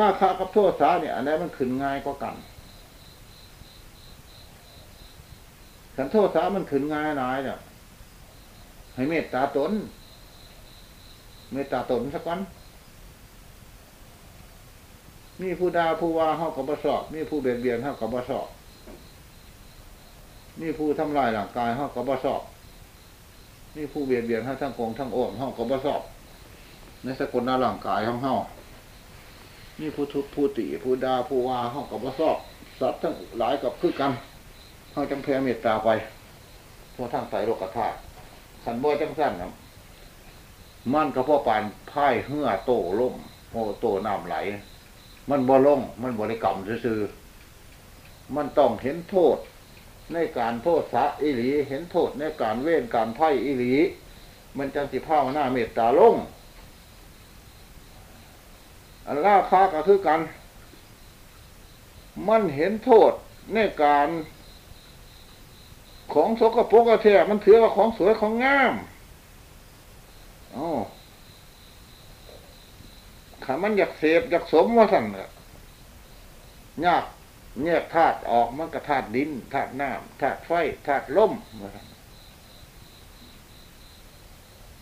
ราคากับโทษสาเนี่ยอันนี้มันขึ้นง่ายกว่ากันขันโทษสามันขึ้นง่ายนายเนี่ยให้เมตตาตน เมตตาตนสักวันมีผู้ดาผู้ว่าเฮากับบสอบมีผู้เบียดเบียนเฮากับบสอบมีผู้ทำลายร่างกายเฮากับบสอบ มีผู้เบียดเบียนเฮาทั้งกองทั้งโอมเฮากับบสอบ ในสกุลนาร่างกายของเฮามีผู้ทุบผู้ตีผู้ดาผู้ว่าเฮากับสอบสัตว์ทั้งหลายกับคือกันเฮาจำแพ่เมตตาไปทั่วทั้งไตโลกธาตุขันบ่จังสั้นครับมันก็พ่อปานพ่ายเหื่อโตล่มโมโตน้ำไหล มันบ่ลงมันบริกรรมซื่อมันต้องเห็นโทษ ในการโทษสะอิหลี เห็นโทษในการเว้นการไพ่อิหลี มันจังสิภาวนาเมตตาลงอันล่าค้าก็คือกัน มันเห็นโทษในการของสกปรกก็แท้มันถือว่าของสวยของงามอ๋อขามันอยากเสพอยากสมว่าสั่นน่ะยาก แยกธาตุออกมันก็ธาตุดินธาตุน้ำธาตุไฟธาตุลมว่าซั่น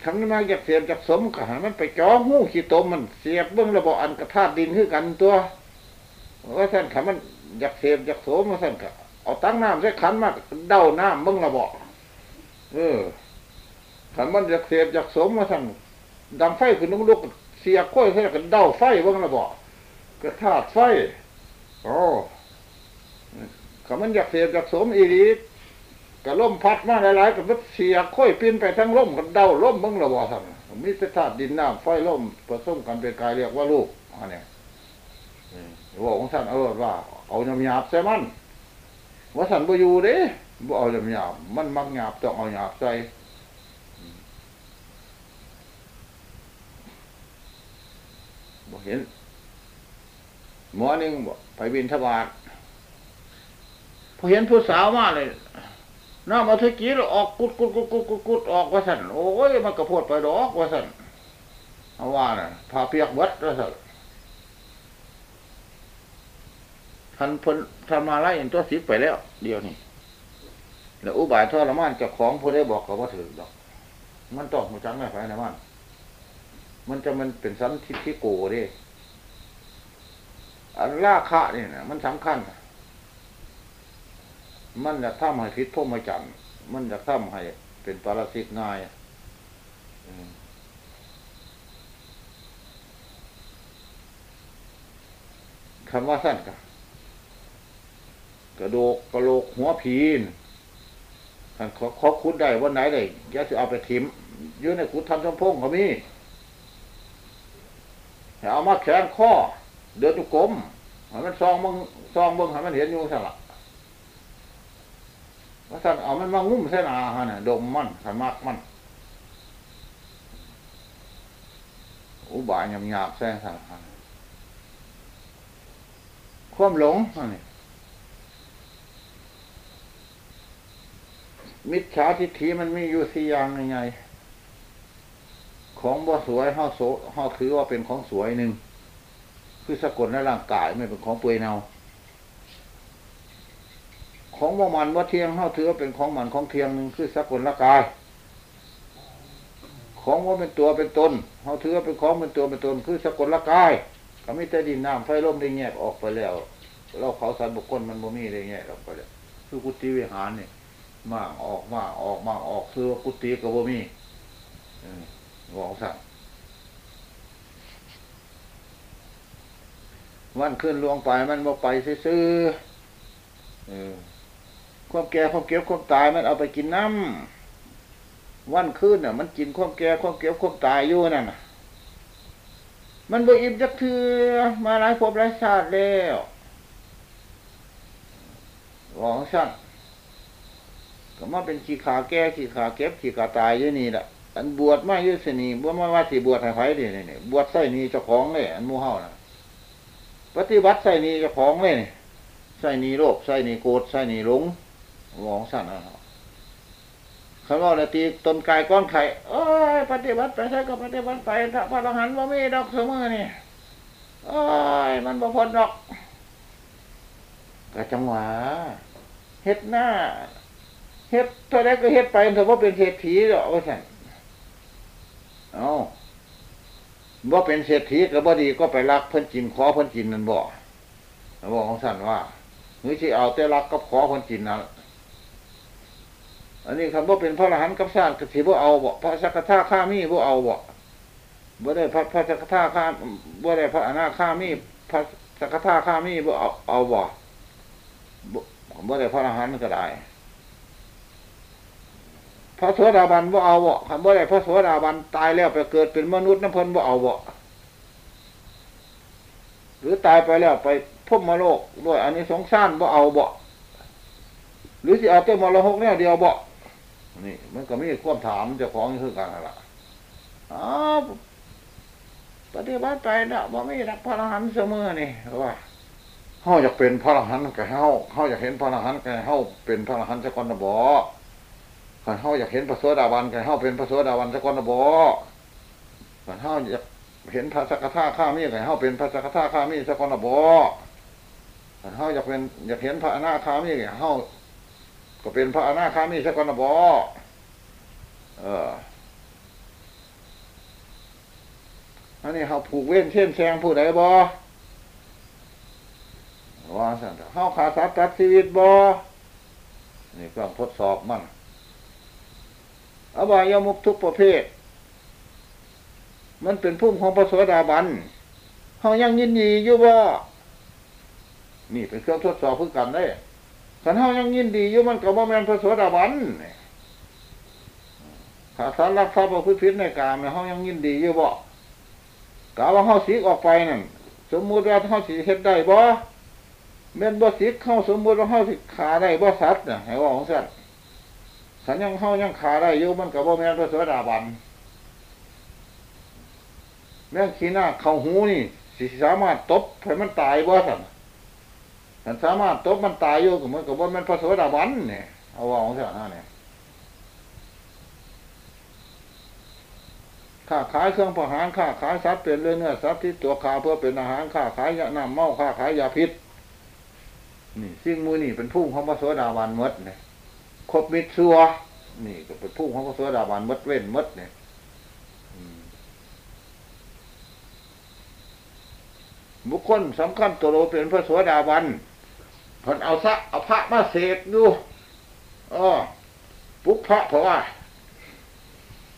คำนี้มาอยากเสียบอยากสมก็หามันไปจ้อหู้ขี้ตมมันเสียบเบื้องระบบอันกระธาตุดินคือกันตัวว่าท่านคำมันอยากเสียบอยากสมว่าท่านก็เอาตั้งน้ำใส่ขันมากเดาน้ำเบื้องระบบเออขันมันอยากเสียบอยากสมว่าท่านดังไฟขึ้นนุ่งลุกเสียก้อยใส่กันเดาไฟเบื้องระบบกระธาตุไฟโอ้ ขันมันอยากเสียอยากสมอีรีกระล่มพัดมาหลายๆกับมันเสียค่อยปีนไปทั้งล่มกันเดาล่มเบิ่งระบอสั่นมีแต่ธาตุดินน้ำไฟล่มผสมกันเป็นกายเรียกว่าลูกอันเนี้ยบอกของท่านเออว่า เอายำหยาบใส่มันว่าท่านบ่อยู่เด้บ่เอายำหยาบมันมักหยาบต้องเอาหยาบใส่บ่เห็นหมอหนึ่งบ่ไปบินทบาท พอเห็นผู้สาวมาเลยน้ำเอาเทกี้ออกกุดกุดกุดกุดกุดกุดออกว่าสันโอ้ยมันกระโพดไปดอกว่าสันเอาว่าน่ะพาเปียกเบิดว่าสันทันพ้นทำมาไล่อันตัวสิบไปแล้ว เดียวนี่แล้วอุบายทรมานจ้าของผู้ได้บอกเขาว่าถือดอก มันต้องมาจังไงไปนะมันมันจะมันเป็นสันทิที่โกเด้อันราคะนี่นะมันสำคัญ มันจะทำให้พิษพวมาจันมันจะทำให้เป็นปรสิตง่ายคำว่าสั้นกะกระโดกกระโหลกหัวผีนท่านขอคุดได้วันไหนเลยอย่าจะเอาไปทิมยืนในคุดทำช่อมพงเขามีเอามาแขนข้อ เดินจุกลมให้มันซองเบิงซองเบิงให้มันเห็นอยู่สั่นละ ว่าท่านเอามันมางุ้มเส้นอาหารน่ะดมมันขันมากมัน อุบายหยาบๆแส้สารพันความหลงอันมิจฉาทิฏฐิมันมีอยู่สี่อย่างยังไง ของบ่สวยห่อโสห่อถือว่าเป็นของสวยหนึ่ง คือสะกดในร่างกายไม่เป็นของเปื่อยเนา ของว่ามันว่าเทียงเขาถือเป็นของมันของเทียงหนึ่งคือสกุลละกาย ของว่าเป็นตัวเป็นตนเขาถือเป็นของเป็นตัวเป็นตนคือสกุลละกายก็ไม่แต่ดินน้ำไฟลมได้แยกออกไปแล้วเราเขาสันบุคคลมันบ่มีได้แยกออกไปแล้วคือกุฏิวิหารนี่มากออกมากออกมากออกคือกุฏิกับบ่มีบอกสั่งวันขึ้นลวงไปมันบ่ไปซื้อเออ ความแก่ความเก็บความตายมันเอาไปกินน้ำวันคืนน่ะ มันกินความแก่ความเก็บความตายอยู่นั่นน่ะ มันบ่อิ่มจักเทือมาหลายภพหลายชาติแล้วหวังสั่นก็มาเป็นขี้ขาแก่ขี้ขาเก็บขี้ขาตายอยู่นี่แหละอันบวชมาอยู่สนีบ่มาว่าสิบวชให้ไผดินี่นี่บวชใส่นี่เจ้าของเลยอันมูเฮาน่ะปฏิบัติใส่นี่เจ้าของเลยนี่ใส่นี่โลภใส่นี่โกรธใส่นี่หลง หวงสั่นนะเขาบอกเลยตีตนกายก้อนไข่โอ้ยปฏิบัติไปใช่ก็ปฏิบัติไปถ้าพระอรหันต์ว่ามีดอกเสมอนี่โอ้ยมันบ่พ้นดอกก็จังหวะเฮ็ดหน้าเฮ็ดเท่าไรก็เฮ็ดไปแต่ว่าเป็นเศรษฐีดอกว่าสั่นเอาว่าเป็นเศรษฐีก็บ่ดีก็ไปรักเพิ่นจินขอเพิ่นจินนั่นบ่บอกของสั่นว่าหรือที่เอาแต่รักกับขอคนจินนะ อันนี้คำว่าเป็นพระอรหันต์กับสร้างกสิบ่เอาบ่พระสักท่าข้ามีบ่เอาบ่บ่ได้พระพระสักท่าข้าบ่ได้พระอนาข้ามีพระสักท่าข้ามีบ่เอาเอาบ่บ่ได้พระอรหันต์ก็ได้พระโสดาบันบ่เอาบ่คำบ่าได้พระโสดาบันตายแล้วไปเกิดเป็นมนุษย์น้ำเพิ่นบ่เอาบ่หรือตายไปแล้วไปพุ่มมาโลกด้วยอันนี้สงสารบ่เอาบ่หรือสิเอาแต่มรหกแนวเดียวบ่ นี่ มันก็มีความถามเจ้าของคือกันละอ๋อปฏิบัติไปเนะบ่มีรักพระอรหันต์เสมอนี่ว่าเฮาอยากเป็นพระอรหันต์กับเฮาเฮาอยากเห็นพระอรหันต์กับเฮาเป็นพระอรหันต์สกคนนบ่ขันเฮาอยากเห็นพระโสดาบันกับเฮาเป็นพระโสดาบันสกคนนบ่ขันเฮาอยากเห็นพระสกทาข้ามีกับเฮาเป็นพระสกทาข้ามีสกคนนบ่ขันเฮาอยากเป็นอยากเห็นพระอนาคามีกับเฮา ก็เป็นพระอนาคามีสักคนบ่เอออันนี้เฮาผูกเว้นเช่นแซงผู้ใดบ่ว่าสั่นเฮาขาดสัตว์ตัดชีวิตบ่นี่เครื่องทดสอบมั่นอบายามุกทุกประเภท มันเป็นพุ่มของพระโสดาบันเฮายังยินดีอยู่บ่นี่เป็นเครื่องทดสอบเพื่อกันได้ ขันเฮายังยินดีอยู่มันก็บ่แม่นพระโสดาบันขาสารรักทรัพย์ประพฤติผิดในกามเนี่ยเฮายังยินดีอยู่บ่กาว่าเฮาสีกออกไปนั่นสมมุติว่าเฮาสิเฮ็ดได้บ่แม่นบ่สิเข้าสมมุติว่าเฮาสิขาได้บ่สัตว์น่ะให้ว่าของสัตว์ขันยังเฮายังขาได้อยู่มันก็บ่แม่นพระโสดาบันแม่งขี้หน้าเข้าหูนี่สิสามารถตบให้มันตายบ่สั่น ถ้าสามารถตบมันตายอยู่ก็มันก็บ่แม่นพระโสดาบันเนี่ยเอาว่าของสัตว์นั่นเนี่ยค้าขายเครื่องประหารค้าขายทรัพย์เป็นเรื่องเนื้อทรัพย์ที่ตัวขาเพื่อเป็นอาหารค้าขายยาน้ำเมาค้าขายยาพิษนี่สิ่งมูนี่เป็นผู้ของพระโสดาบันมดเนี่ยครบมิตรซัวนี่ก็เป็นผู้ของพระโสดาบันมดเว้นมดเนี่ยบุคคลสำคัญตัวเราเป็นพระโสดาบัน ผลเอาซะเอาพระมาเสกดูอ๋อปลุกพระเพราะว่า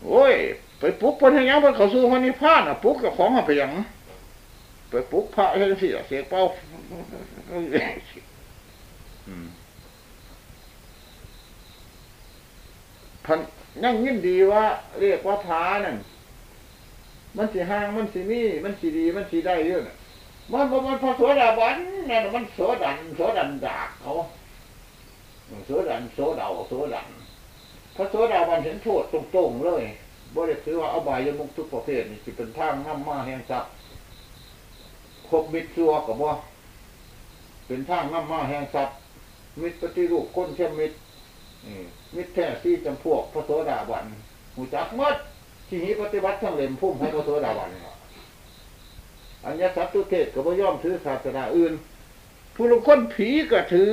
โอ้ย ไปปลุกพระให้ยังพระเขาสู้พระนิพพานอะปลุกกับของเอาไปยังไปปลุกพระให้สิเสกเป้าพันยังยินดีว่า เรียกว่าท้านั่นมันสีห้างมันสีมีมันสีดี มันสีได้เยอะน่ะ มันมันพอโสดาบันนั่นมันโสดันโสดันดากเขาโสดันโสเดาโสดันพระโสดาบันเห็นโทษตรงๆเลยบ่ได้ถือว่าเอาใบายมุกทุกประเภทนี่สิเป็นทางน้ำมาแห่งทรัพย์ครบมิตรซัวกับว่าเป็นทางน้ำมาแห่งทรัพย์มิตรปฏิรูปคนเช่มิตรมิตรแท้ที่จำพวกพระโสดาบันหูจักมดที่นี้ปฏิบัติทั้งเล่มพุ่มของพระโสดาบัน อัญญสัตตุเทศก็บ่ย่อมถือศาสนาอื่น ผู้ลงคนผีก็ถือ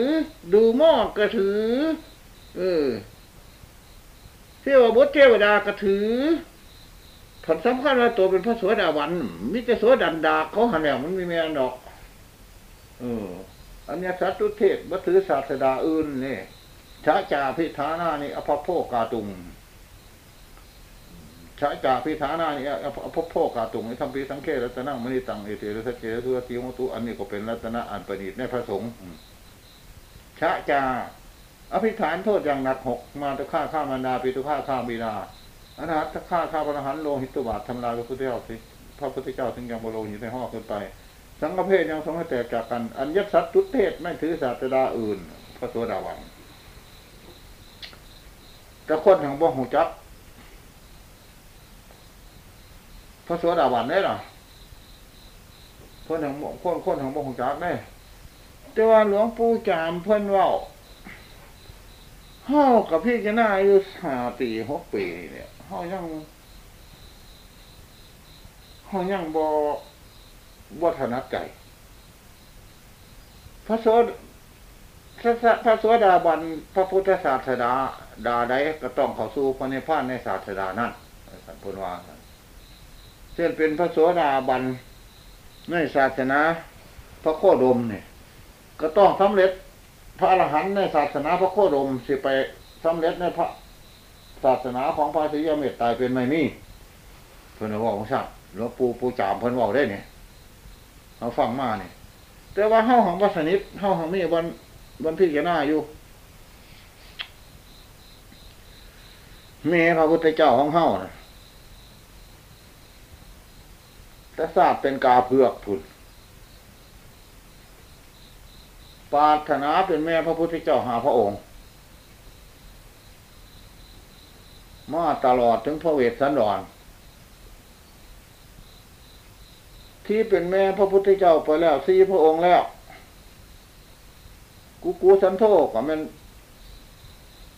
ดูหม้อก็ถือ เออเทวบุตรเทวดาก็ถือผลสำคัญว่าตัวเป็นพระโสดาบันมิจะโสดันดาเขาหันแล้วมันไม่แม่นดอก เอออันเนี้สัตตุเทศบัถือศาสดาอื่นนี่ชาจาพิธานานี่อภพโพกาตุง ชาจาพิธานานี่อภพโพกาตุงทำปีสังเกตรัตนะมณีตังเอเตระเจสุติมตุอันนี้ก็เป็นรัตนะอันประณีตในพระสงฆ์ชาจาอภิฐานโทษอย่างหนักหกมาตะฆ่าฆ่ามารดาปิตุฆ่าฆ่าบิดาอนาถฆ่าฆ่าพระหันโลหิตุบาททำลายพระพุทธเจ้าสิพระพุทธเจ้าถึงยังบโลหิตในห้อขึ้นไป สังฆเพศยังสงให้แตกจากกัน อัญญสัตตุเทศไม่ถือศาสดาอื่น พระโสดาบันแต่คนทางบ่หูจัก พระโสดาบันได้หรอคนทางบ่คนคนทางบ่หูจักได้ แต่ว่าหลวงปู่จามเพิ่นเว่าเฮากับพี่จะน่าอายุห้าปีหกปีเนี่ยเฮายังเฮายังบ่วัฒนใจ พระโสดพระพระโสดาบันพระพุทธศาสดาดาใดก็ต้องเข้าสู่พระนิพพานในศาสดานั้นสันพุนวาเช่นเป็นพระโสดาบันในศาสนาพระโคดมเนี่ย ก็ต้องสำเร็จ พระอรหันต์ในศาสนาพระโคดมสิไปสำเร็จในพระศาสนาของพระศรียเมตตายเป็นไม่มีเพิ่นว่าของชาติหลวงปู่ปู่จามเพิ่นว่าได้เนี่ยเราฟังมาเนี่ยแต่ว่าเฮ้าของวัสนิทเฮาของมีวันวันพิจารณาอยู่มีพระพุทธเจ้าของเฮ้านะ แต่ทราบเป็นกาเพือกพุ่นปาถนาเป็นแม่พระพุทธเจ้าหาพระองค์ มาตลอดถึงพระเวสสันดร ที่เป็นแม่พระพุทธเจ้าไปแล้วสี่พระองค์แล้ว กูกูสันโธก็แม่น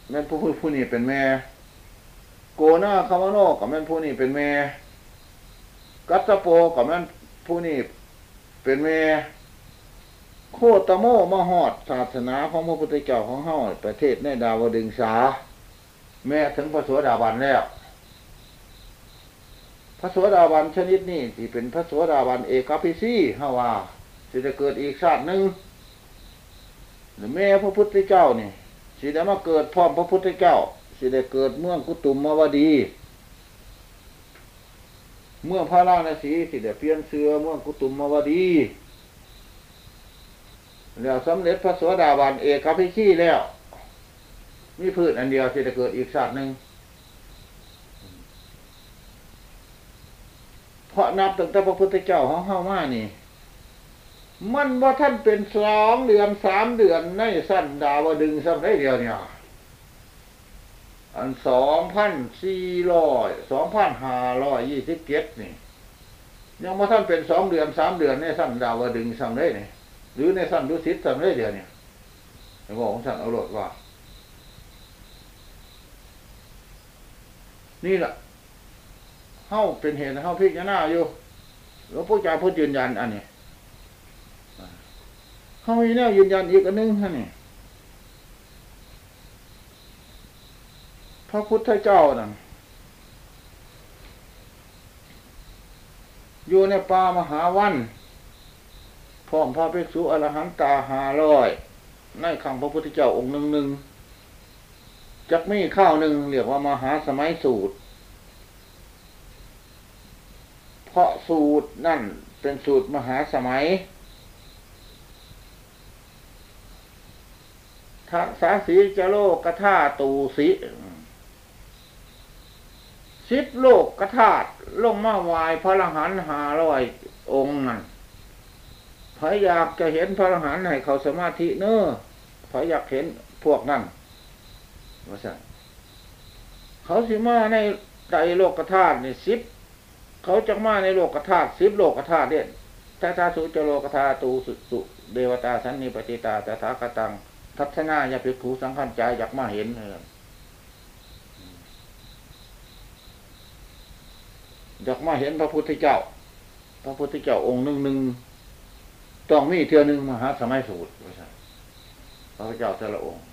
แม่นผู้ผู้นี้เป็นแม่ โกนาคามโนก็แม่นผู้นี้เป็นแม่ กัตโปก็แม่นผู้นี้เป็นแม่โคตโมมหอดศาสนาของพระพุทธเจ้าของเฮาประเทศในดาวดึงสา แม่ถึงพระสวสดาบันแล้ว พระสวสดาบันชนิดนี้ที่เป็นพระสวสดาบันเอกพิซีเฮาว่าสิจะเกิดอีกชาติหนึ่งหรือแม่พระพุทธเจ้านี่สิได้มาเกิดพร้อมพระพุทธเจ้าสิได้เกิดเมืองกุตุมมาวดี เมื่อพระราชสีสิได้เปลี่ยนเสือเมื่อกุตุมมาวดีแล้วสำเร็จพระสวสดาบันเอกพิชีแล้ว มีพืชอันเดียวที่จะเกิดอีกชาติหนึ่งเพราะนับตั้งแต่พระพุทธเจ้าของเฮามานี่ มันว่าท่านเป็นสองเดือนสามเดือนในสั้นดาวดึงสักได้เดียวเนี่ย อันสองพันสี่ร้อยสองพันห้าร้อยยี่สิบเจ็ดนี่ยังว่าท่านเป็นสองเดือนสามเดือนในสั้นดาวดึงสักได้นี่หรือในสั้นดุสิตสักได้เดียวเนี่ยแล้วบอกของท่านเอาโลดว่า นี่แหละเฮ้าเป็นเหตุเฮ้าพิจารณาอยู่หลวงพ่อจ่าพูดยืนยันอันนี้เฮ้ามีแนวยืนยันอีกอันนึงท่านนี่ พระพุทธเจ้านั่นอยู่ในป่ามหาวันพร้อมพระภิกษุอรหันตาหาร้อยในขังพระพุทธเจ้าองค์หนึ่งหนึ่งจักมีข้าวหนึ่งเรียกว่ามหาสมัยสูตร เพราะสูตรนั่นเป็นสูตรมหาสมัยทัสาสีจโลกกธาตูสิ สิบโลกกธาตุลงมาวายพระรหันหาร้อยองค์นั่นพระอยากจะเห็นพระรหันให้เขาสมาธิเนอ้อพระอยากเห็นพวกนั่นว่าสั่นเขาสิมาในใจโลกธาตุนี่สิบเขาจะมาในโลกธาตุสิบโลกธาตุเด่นตาตาสุจโลกธาตูสุสุเดวตาสันนิปติตาตถาคตังทัศนายาภิกขุสังขันใจอยากมาเห็นเออ อยากมาเห็นพระพุทธเจ้า พระพุทธเจ้าองค์หนึ่งหนึ่งต้องมีเทือหนึ่งมหาสมัยสูตรพระพุทธเจ้าแต่ละองค์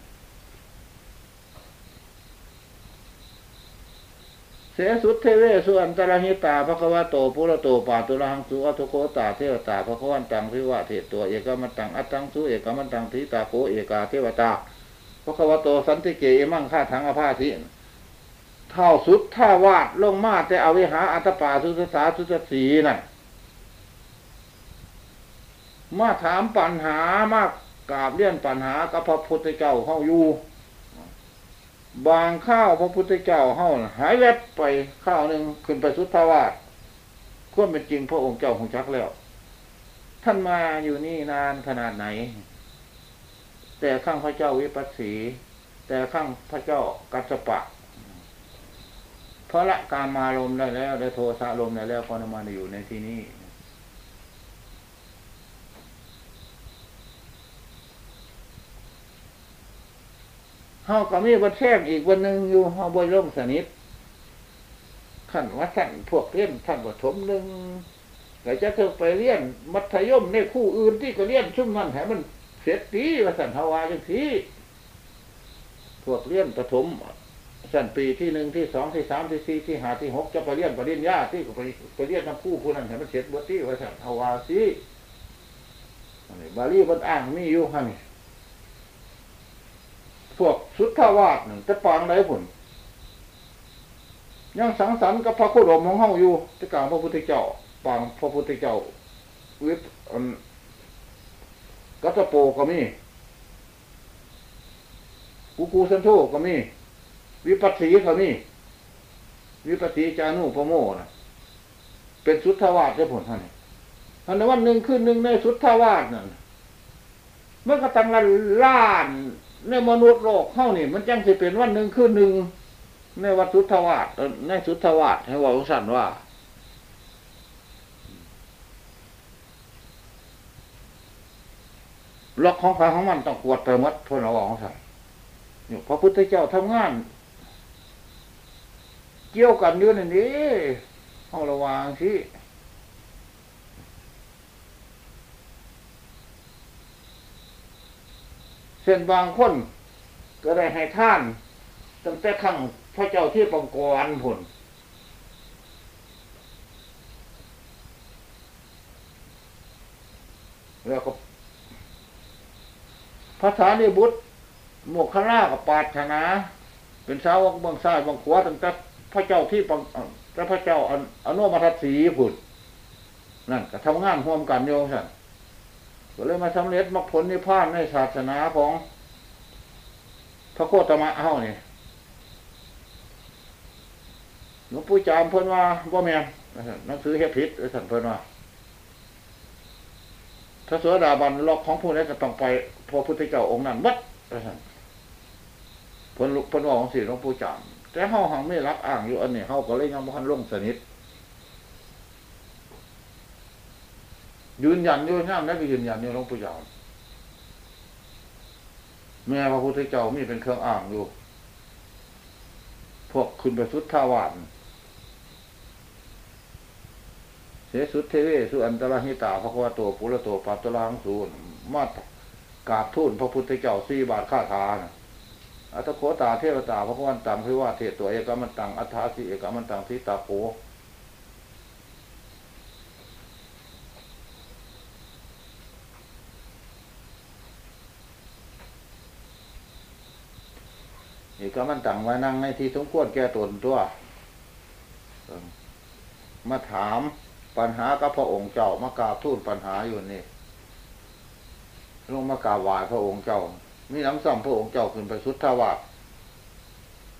เสสุทเทเวสุอันตรหิตาภควะโตปุระโตปาตุระหังสุอัตุโคตาเทวตาภควันตังพิวะเทตัวเอกมันตังอัตตังสุเอกมันตังทิตาโกเอกาเทวตาภควะโตสันติเกอมั่งฆ่าทังอภาทิ เท่าสุดท่าวาดลงมาแต่อวิหาอัตปาสุสสาสุสสีนั่นมาถามปัญหามากกราบเลี่ยนปัญหากับพระพุทธเจ้าเข้าอยู่ บางข้าวพระพุทธเจ้าเฮาหายแวบไปข้าวหนึ่งขึ้นไปสุทธาวาสควรเป็นจริงพระองค์เจ้าของจักแล้ว ท่านมาอยู่นี่นานขนาดไหน แต่ข้างพระเจ้าวิปัสสี แต่ข้างพระเจ้ากัสสปะ เพราะละการมาลมได้แล้วได้โทสะลมได้แล้วก็นมาอยู่ในที่นี้เฮาก็มีวันแท่งอีกวันหนึ่งอยู่เฮาบ่ล่มสนิทขั้นว่าท่านพวกเรียนท่านปฐมหนึ่งก็จะเธอไปเรียน มัธยมในคู่อื่นที่ก็เรียนชุ่มนั่นให้มันเสร็จดีว่าสันทวาจังทีพวกเรียนปฐม สันปีที่หนึ่งที่สองที่สามที่สี่ที่ห้าที่หกจะไปเรียนปริญญาที่ไปไปเรียนน้ำคู่ผู้นั้นให้มันเสร็จบทที่ว่าสันทวาสีบาลีมันอ้างมีอยู่ฮะนี่พวกสุทธาวาสหนึ่งจะปางไรผลยังสังสรรค์กับพระโคดมของเฮาอยู่ที่กลางพระพุทธเจ้าปางพระพุทธเจ้าวิปกัตโปก็มีกูกูสันโธก็มี วิปัสสีก็มีวิปัสสีจานุปโมนะเป็นสุทธาวาสได้ผลท่านท่านวันหนึ่งขึ้นหนึ่งในสุทธาวาสนั่นเมื่อกระตังละล้านในมนุษย์โลกเข้านี่ มันจังสิเป็นวันหนึ่งคืนหนึ่งในวัดสุทธวาสในสุทธวาสให้ว่าสั่นว่า ล็อกของใครของมันต้องกวดไปหมดพื่อนเราบอกของท่นอยู่พระพุทธเจ้าทำงาน เกี่ยวกันอยู่นี่นี่ห้องระวังสิเส้นบางคน ก็ได้ให้ท่าน ตั้งแต่ครั้งพระเจ้าที่ปังกรผลแล้วก็ภาษานิบุตรโมกขลากับปาถนา เป็นสาวกบางซ้ายบางขวาตั้งแต่ พระเจ้าที่ปังแต่พระเจ้าอนอนุมาทัศสีผุดนั่นก็ทำงานร่วมกันโยงสันก็เลยมาสำเร็จมรรคผลนิพพานในศาสนาของพระโคตมะเฮานี่หลวงปู่จามเพิ่นว่าบ่แมนหนังสือเฮ็ดผิดสั่นเพิ่นว่าถ้าเสือดาบันล็อกของผู้นี้จะต้องไปพระพุทธเจ้าองค์นั้นบัดเพิ่นลุเพิ่นว่าของสิหลวงปู่จาม แต่เฮาหังไม่รักอ้างอยู่อันนี้เฮาก็เลยยังบ่ทันลงสนิทยืนยันอยู่ย่ามนั้นก็ยืนยันอยู่หลวงปู่จามแม่พระพุทธเจ้ามีเป็นเครื่องอ่างอยู่ พวกคุณไปสุดท่าวานเสสุดเทเวสุอันตรหิตาพระควาโตปุระโตปัตตลังสูนมากราบทูลพระพุทธเจ้าสี่บาทข้าทาน อัตโคตาเทวตาพระวันตังพิว่าเทตัวเอกมันตังอัฏฐาสิเอกมันตังทิตาโพนี่ก็มันตังไว้นั่งในที่สมควรแก่ตนตัวมาถามปัญหากับพระองค์เจ้ามากราบทูลปัญหาอยู่นี่ลงมากราบไหว้พระองค์เจ้า มีน้ำซ้ำพระองค์เจ้าขึ้นไปสุทธวาส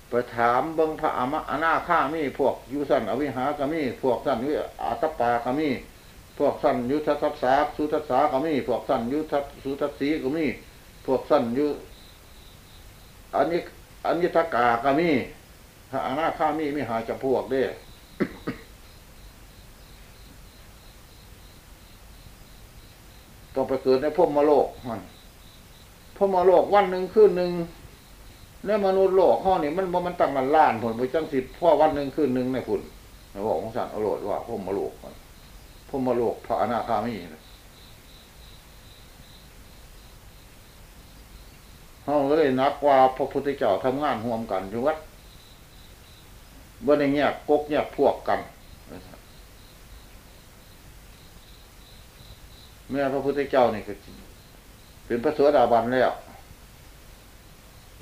ไปถามเบิ้งพระอามะอนาข้ามีพวกยุสันอวิหากามีพวกสันวิอาตปากามีพวกสันยุทธศักษาสุทัสากามีพวกสันยุทธสุทัสีกามีพวกสันยุอันนี้อันยิทกากามีถ้าอนาคามีไม่หาจะพวกเด้ต้องไปเกิดในพมโลกมัน พมโลกวันหนึ่งคืนหนึ่งในมนุษย์โลกข้อนี้มันมันตั้งมันล้านผลไปจังสิพ่อวันหนึ่งคืนหนึ่งในผุนบอกของสันอรรถว่าพมโลกพมโลกพระอนาคามีเขาเลยนักว่าพระพุทธเจ้าทำงานร่วมกันอยู่วัดว่าในเงี้ยกกเงี้ยพวกกันเมื่อพระพุทธเจ้านี่ก็ เป็นพระสวสดาบันแล้ว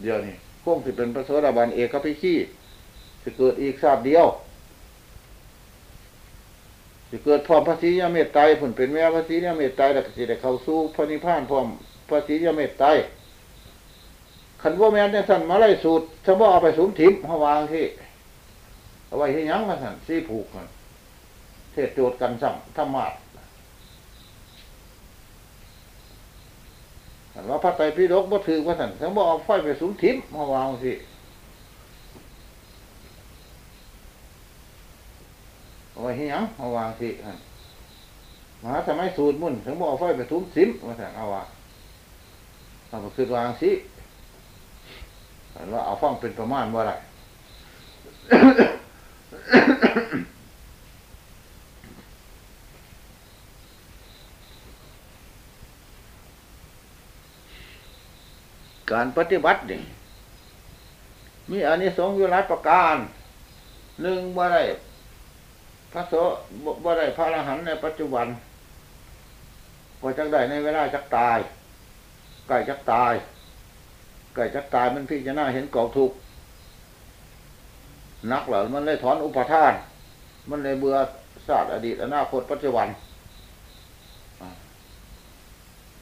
เดี๋ยวนี้พวกที่เป็นพระสวสดาบันเอกพิขี้จะเกิดอีกชาติเดียวจะเกิดพร้อมพระศรียาเมตไตรผลเป็นแม่พระศรียาเมตไตรแล้วก็จะได้เข้าสู่พระนิพพานพร้อมพระศรียาเมตไตรขันว่าแม่นเนี่ยสั่นมาไล่สูตรฉันว่าเอาไปสูมถิ่มเขาวางที่เอาไว้ให้ยั้งมาสั่นซี่ผูกมันเทศโจทย์กันสั่งธรรมะ ขันว่าพระไตรปิฎกบ่ถือว่าสั่นฉันว่าเอาไฟไปสูมถิ่มาวางสิเอาไว้ให้ยั้งเขาวางสิมาทำไมสูตรมุ่นฉันว่าเอาไฟไปสูมถิ่มาสั่นเอาว่าเอาไปคืนวางสิว่าเอาฟังเป็นประมาณว่าไร การปฏิบัตินี่มีอันนี้สงส์อยู่หลายประการหนึ่งว่าไรพระโสว่าไรพระอรหันต์ในปัจจุบันก็จักได้ในเวลาจักตายใกล้จักตายใกล้จะตายมันพิจารณาเห็นกองทุกนักเหรอมันเลยถอนอุปทาน มันเลยเบื่อศาสตร์อดีตอนาคตปัจจุบัน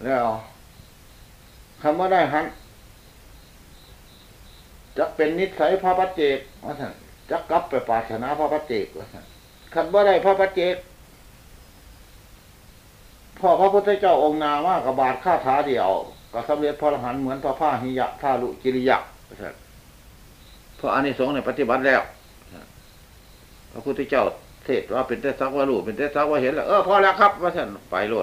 แล้วคำว่าได้หัน จะเป็นนิสัยพระปัจเจกว่าท่นจะกลับไปปารถนาพระปัจเจกว่าท่านคำว่าได้พระปัจเจกพ่อพระพุทธเจ้าองค์นามากกับบาทข้าท้าเดียวก็สำเร็จพระอรหันต์เหมือนพระผ้าหิยะท่าลุกิริยะเพราะอันนี้สงในปฏิบัติแล้วพระพุทธเจ้าเทศว่าเป็นเทศสักว่ารู้เป็นเทศสักว่าเห็นแล้วเออพอแล้วครับว่าท่านไปโลด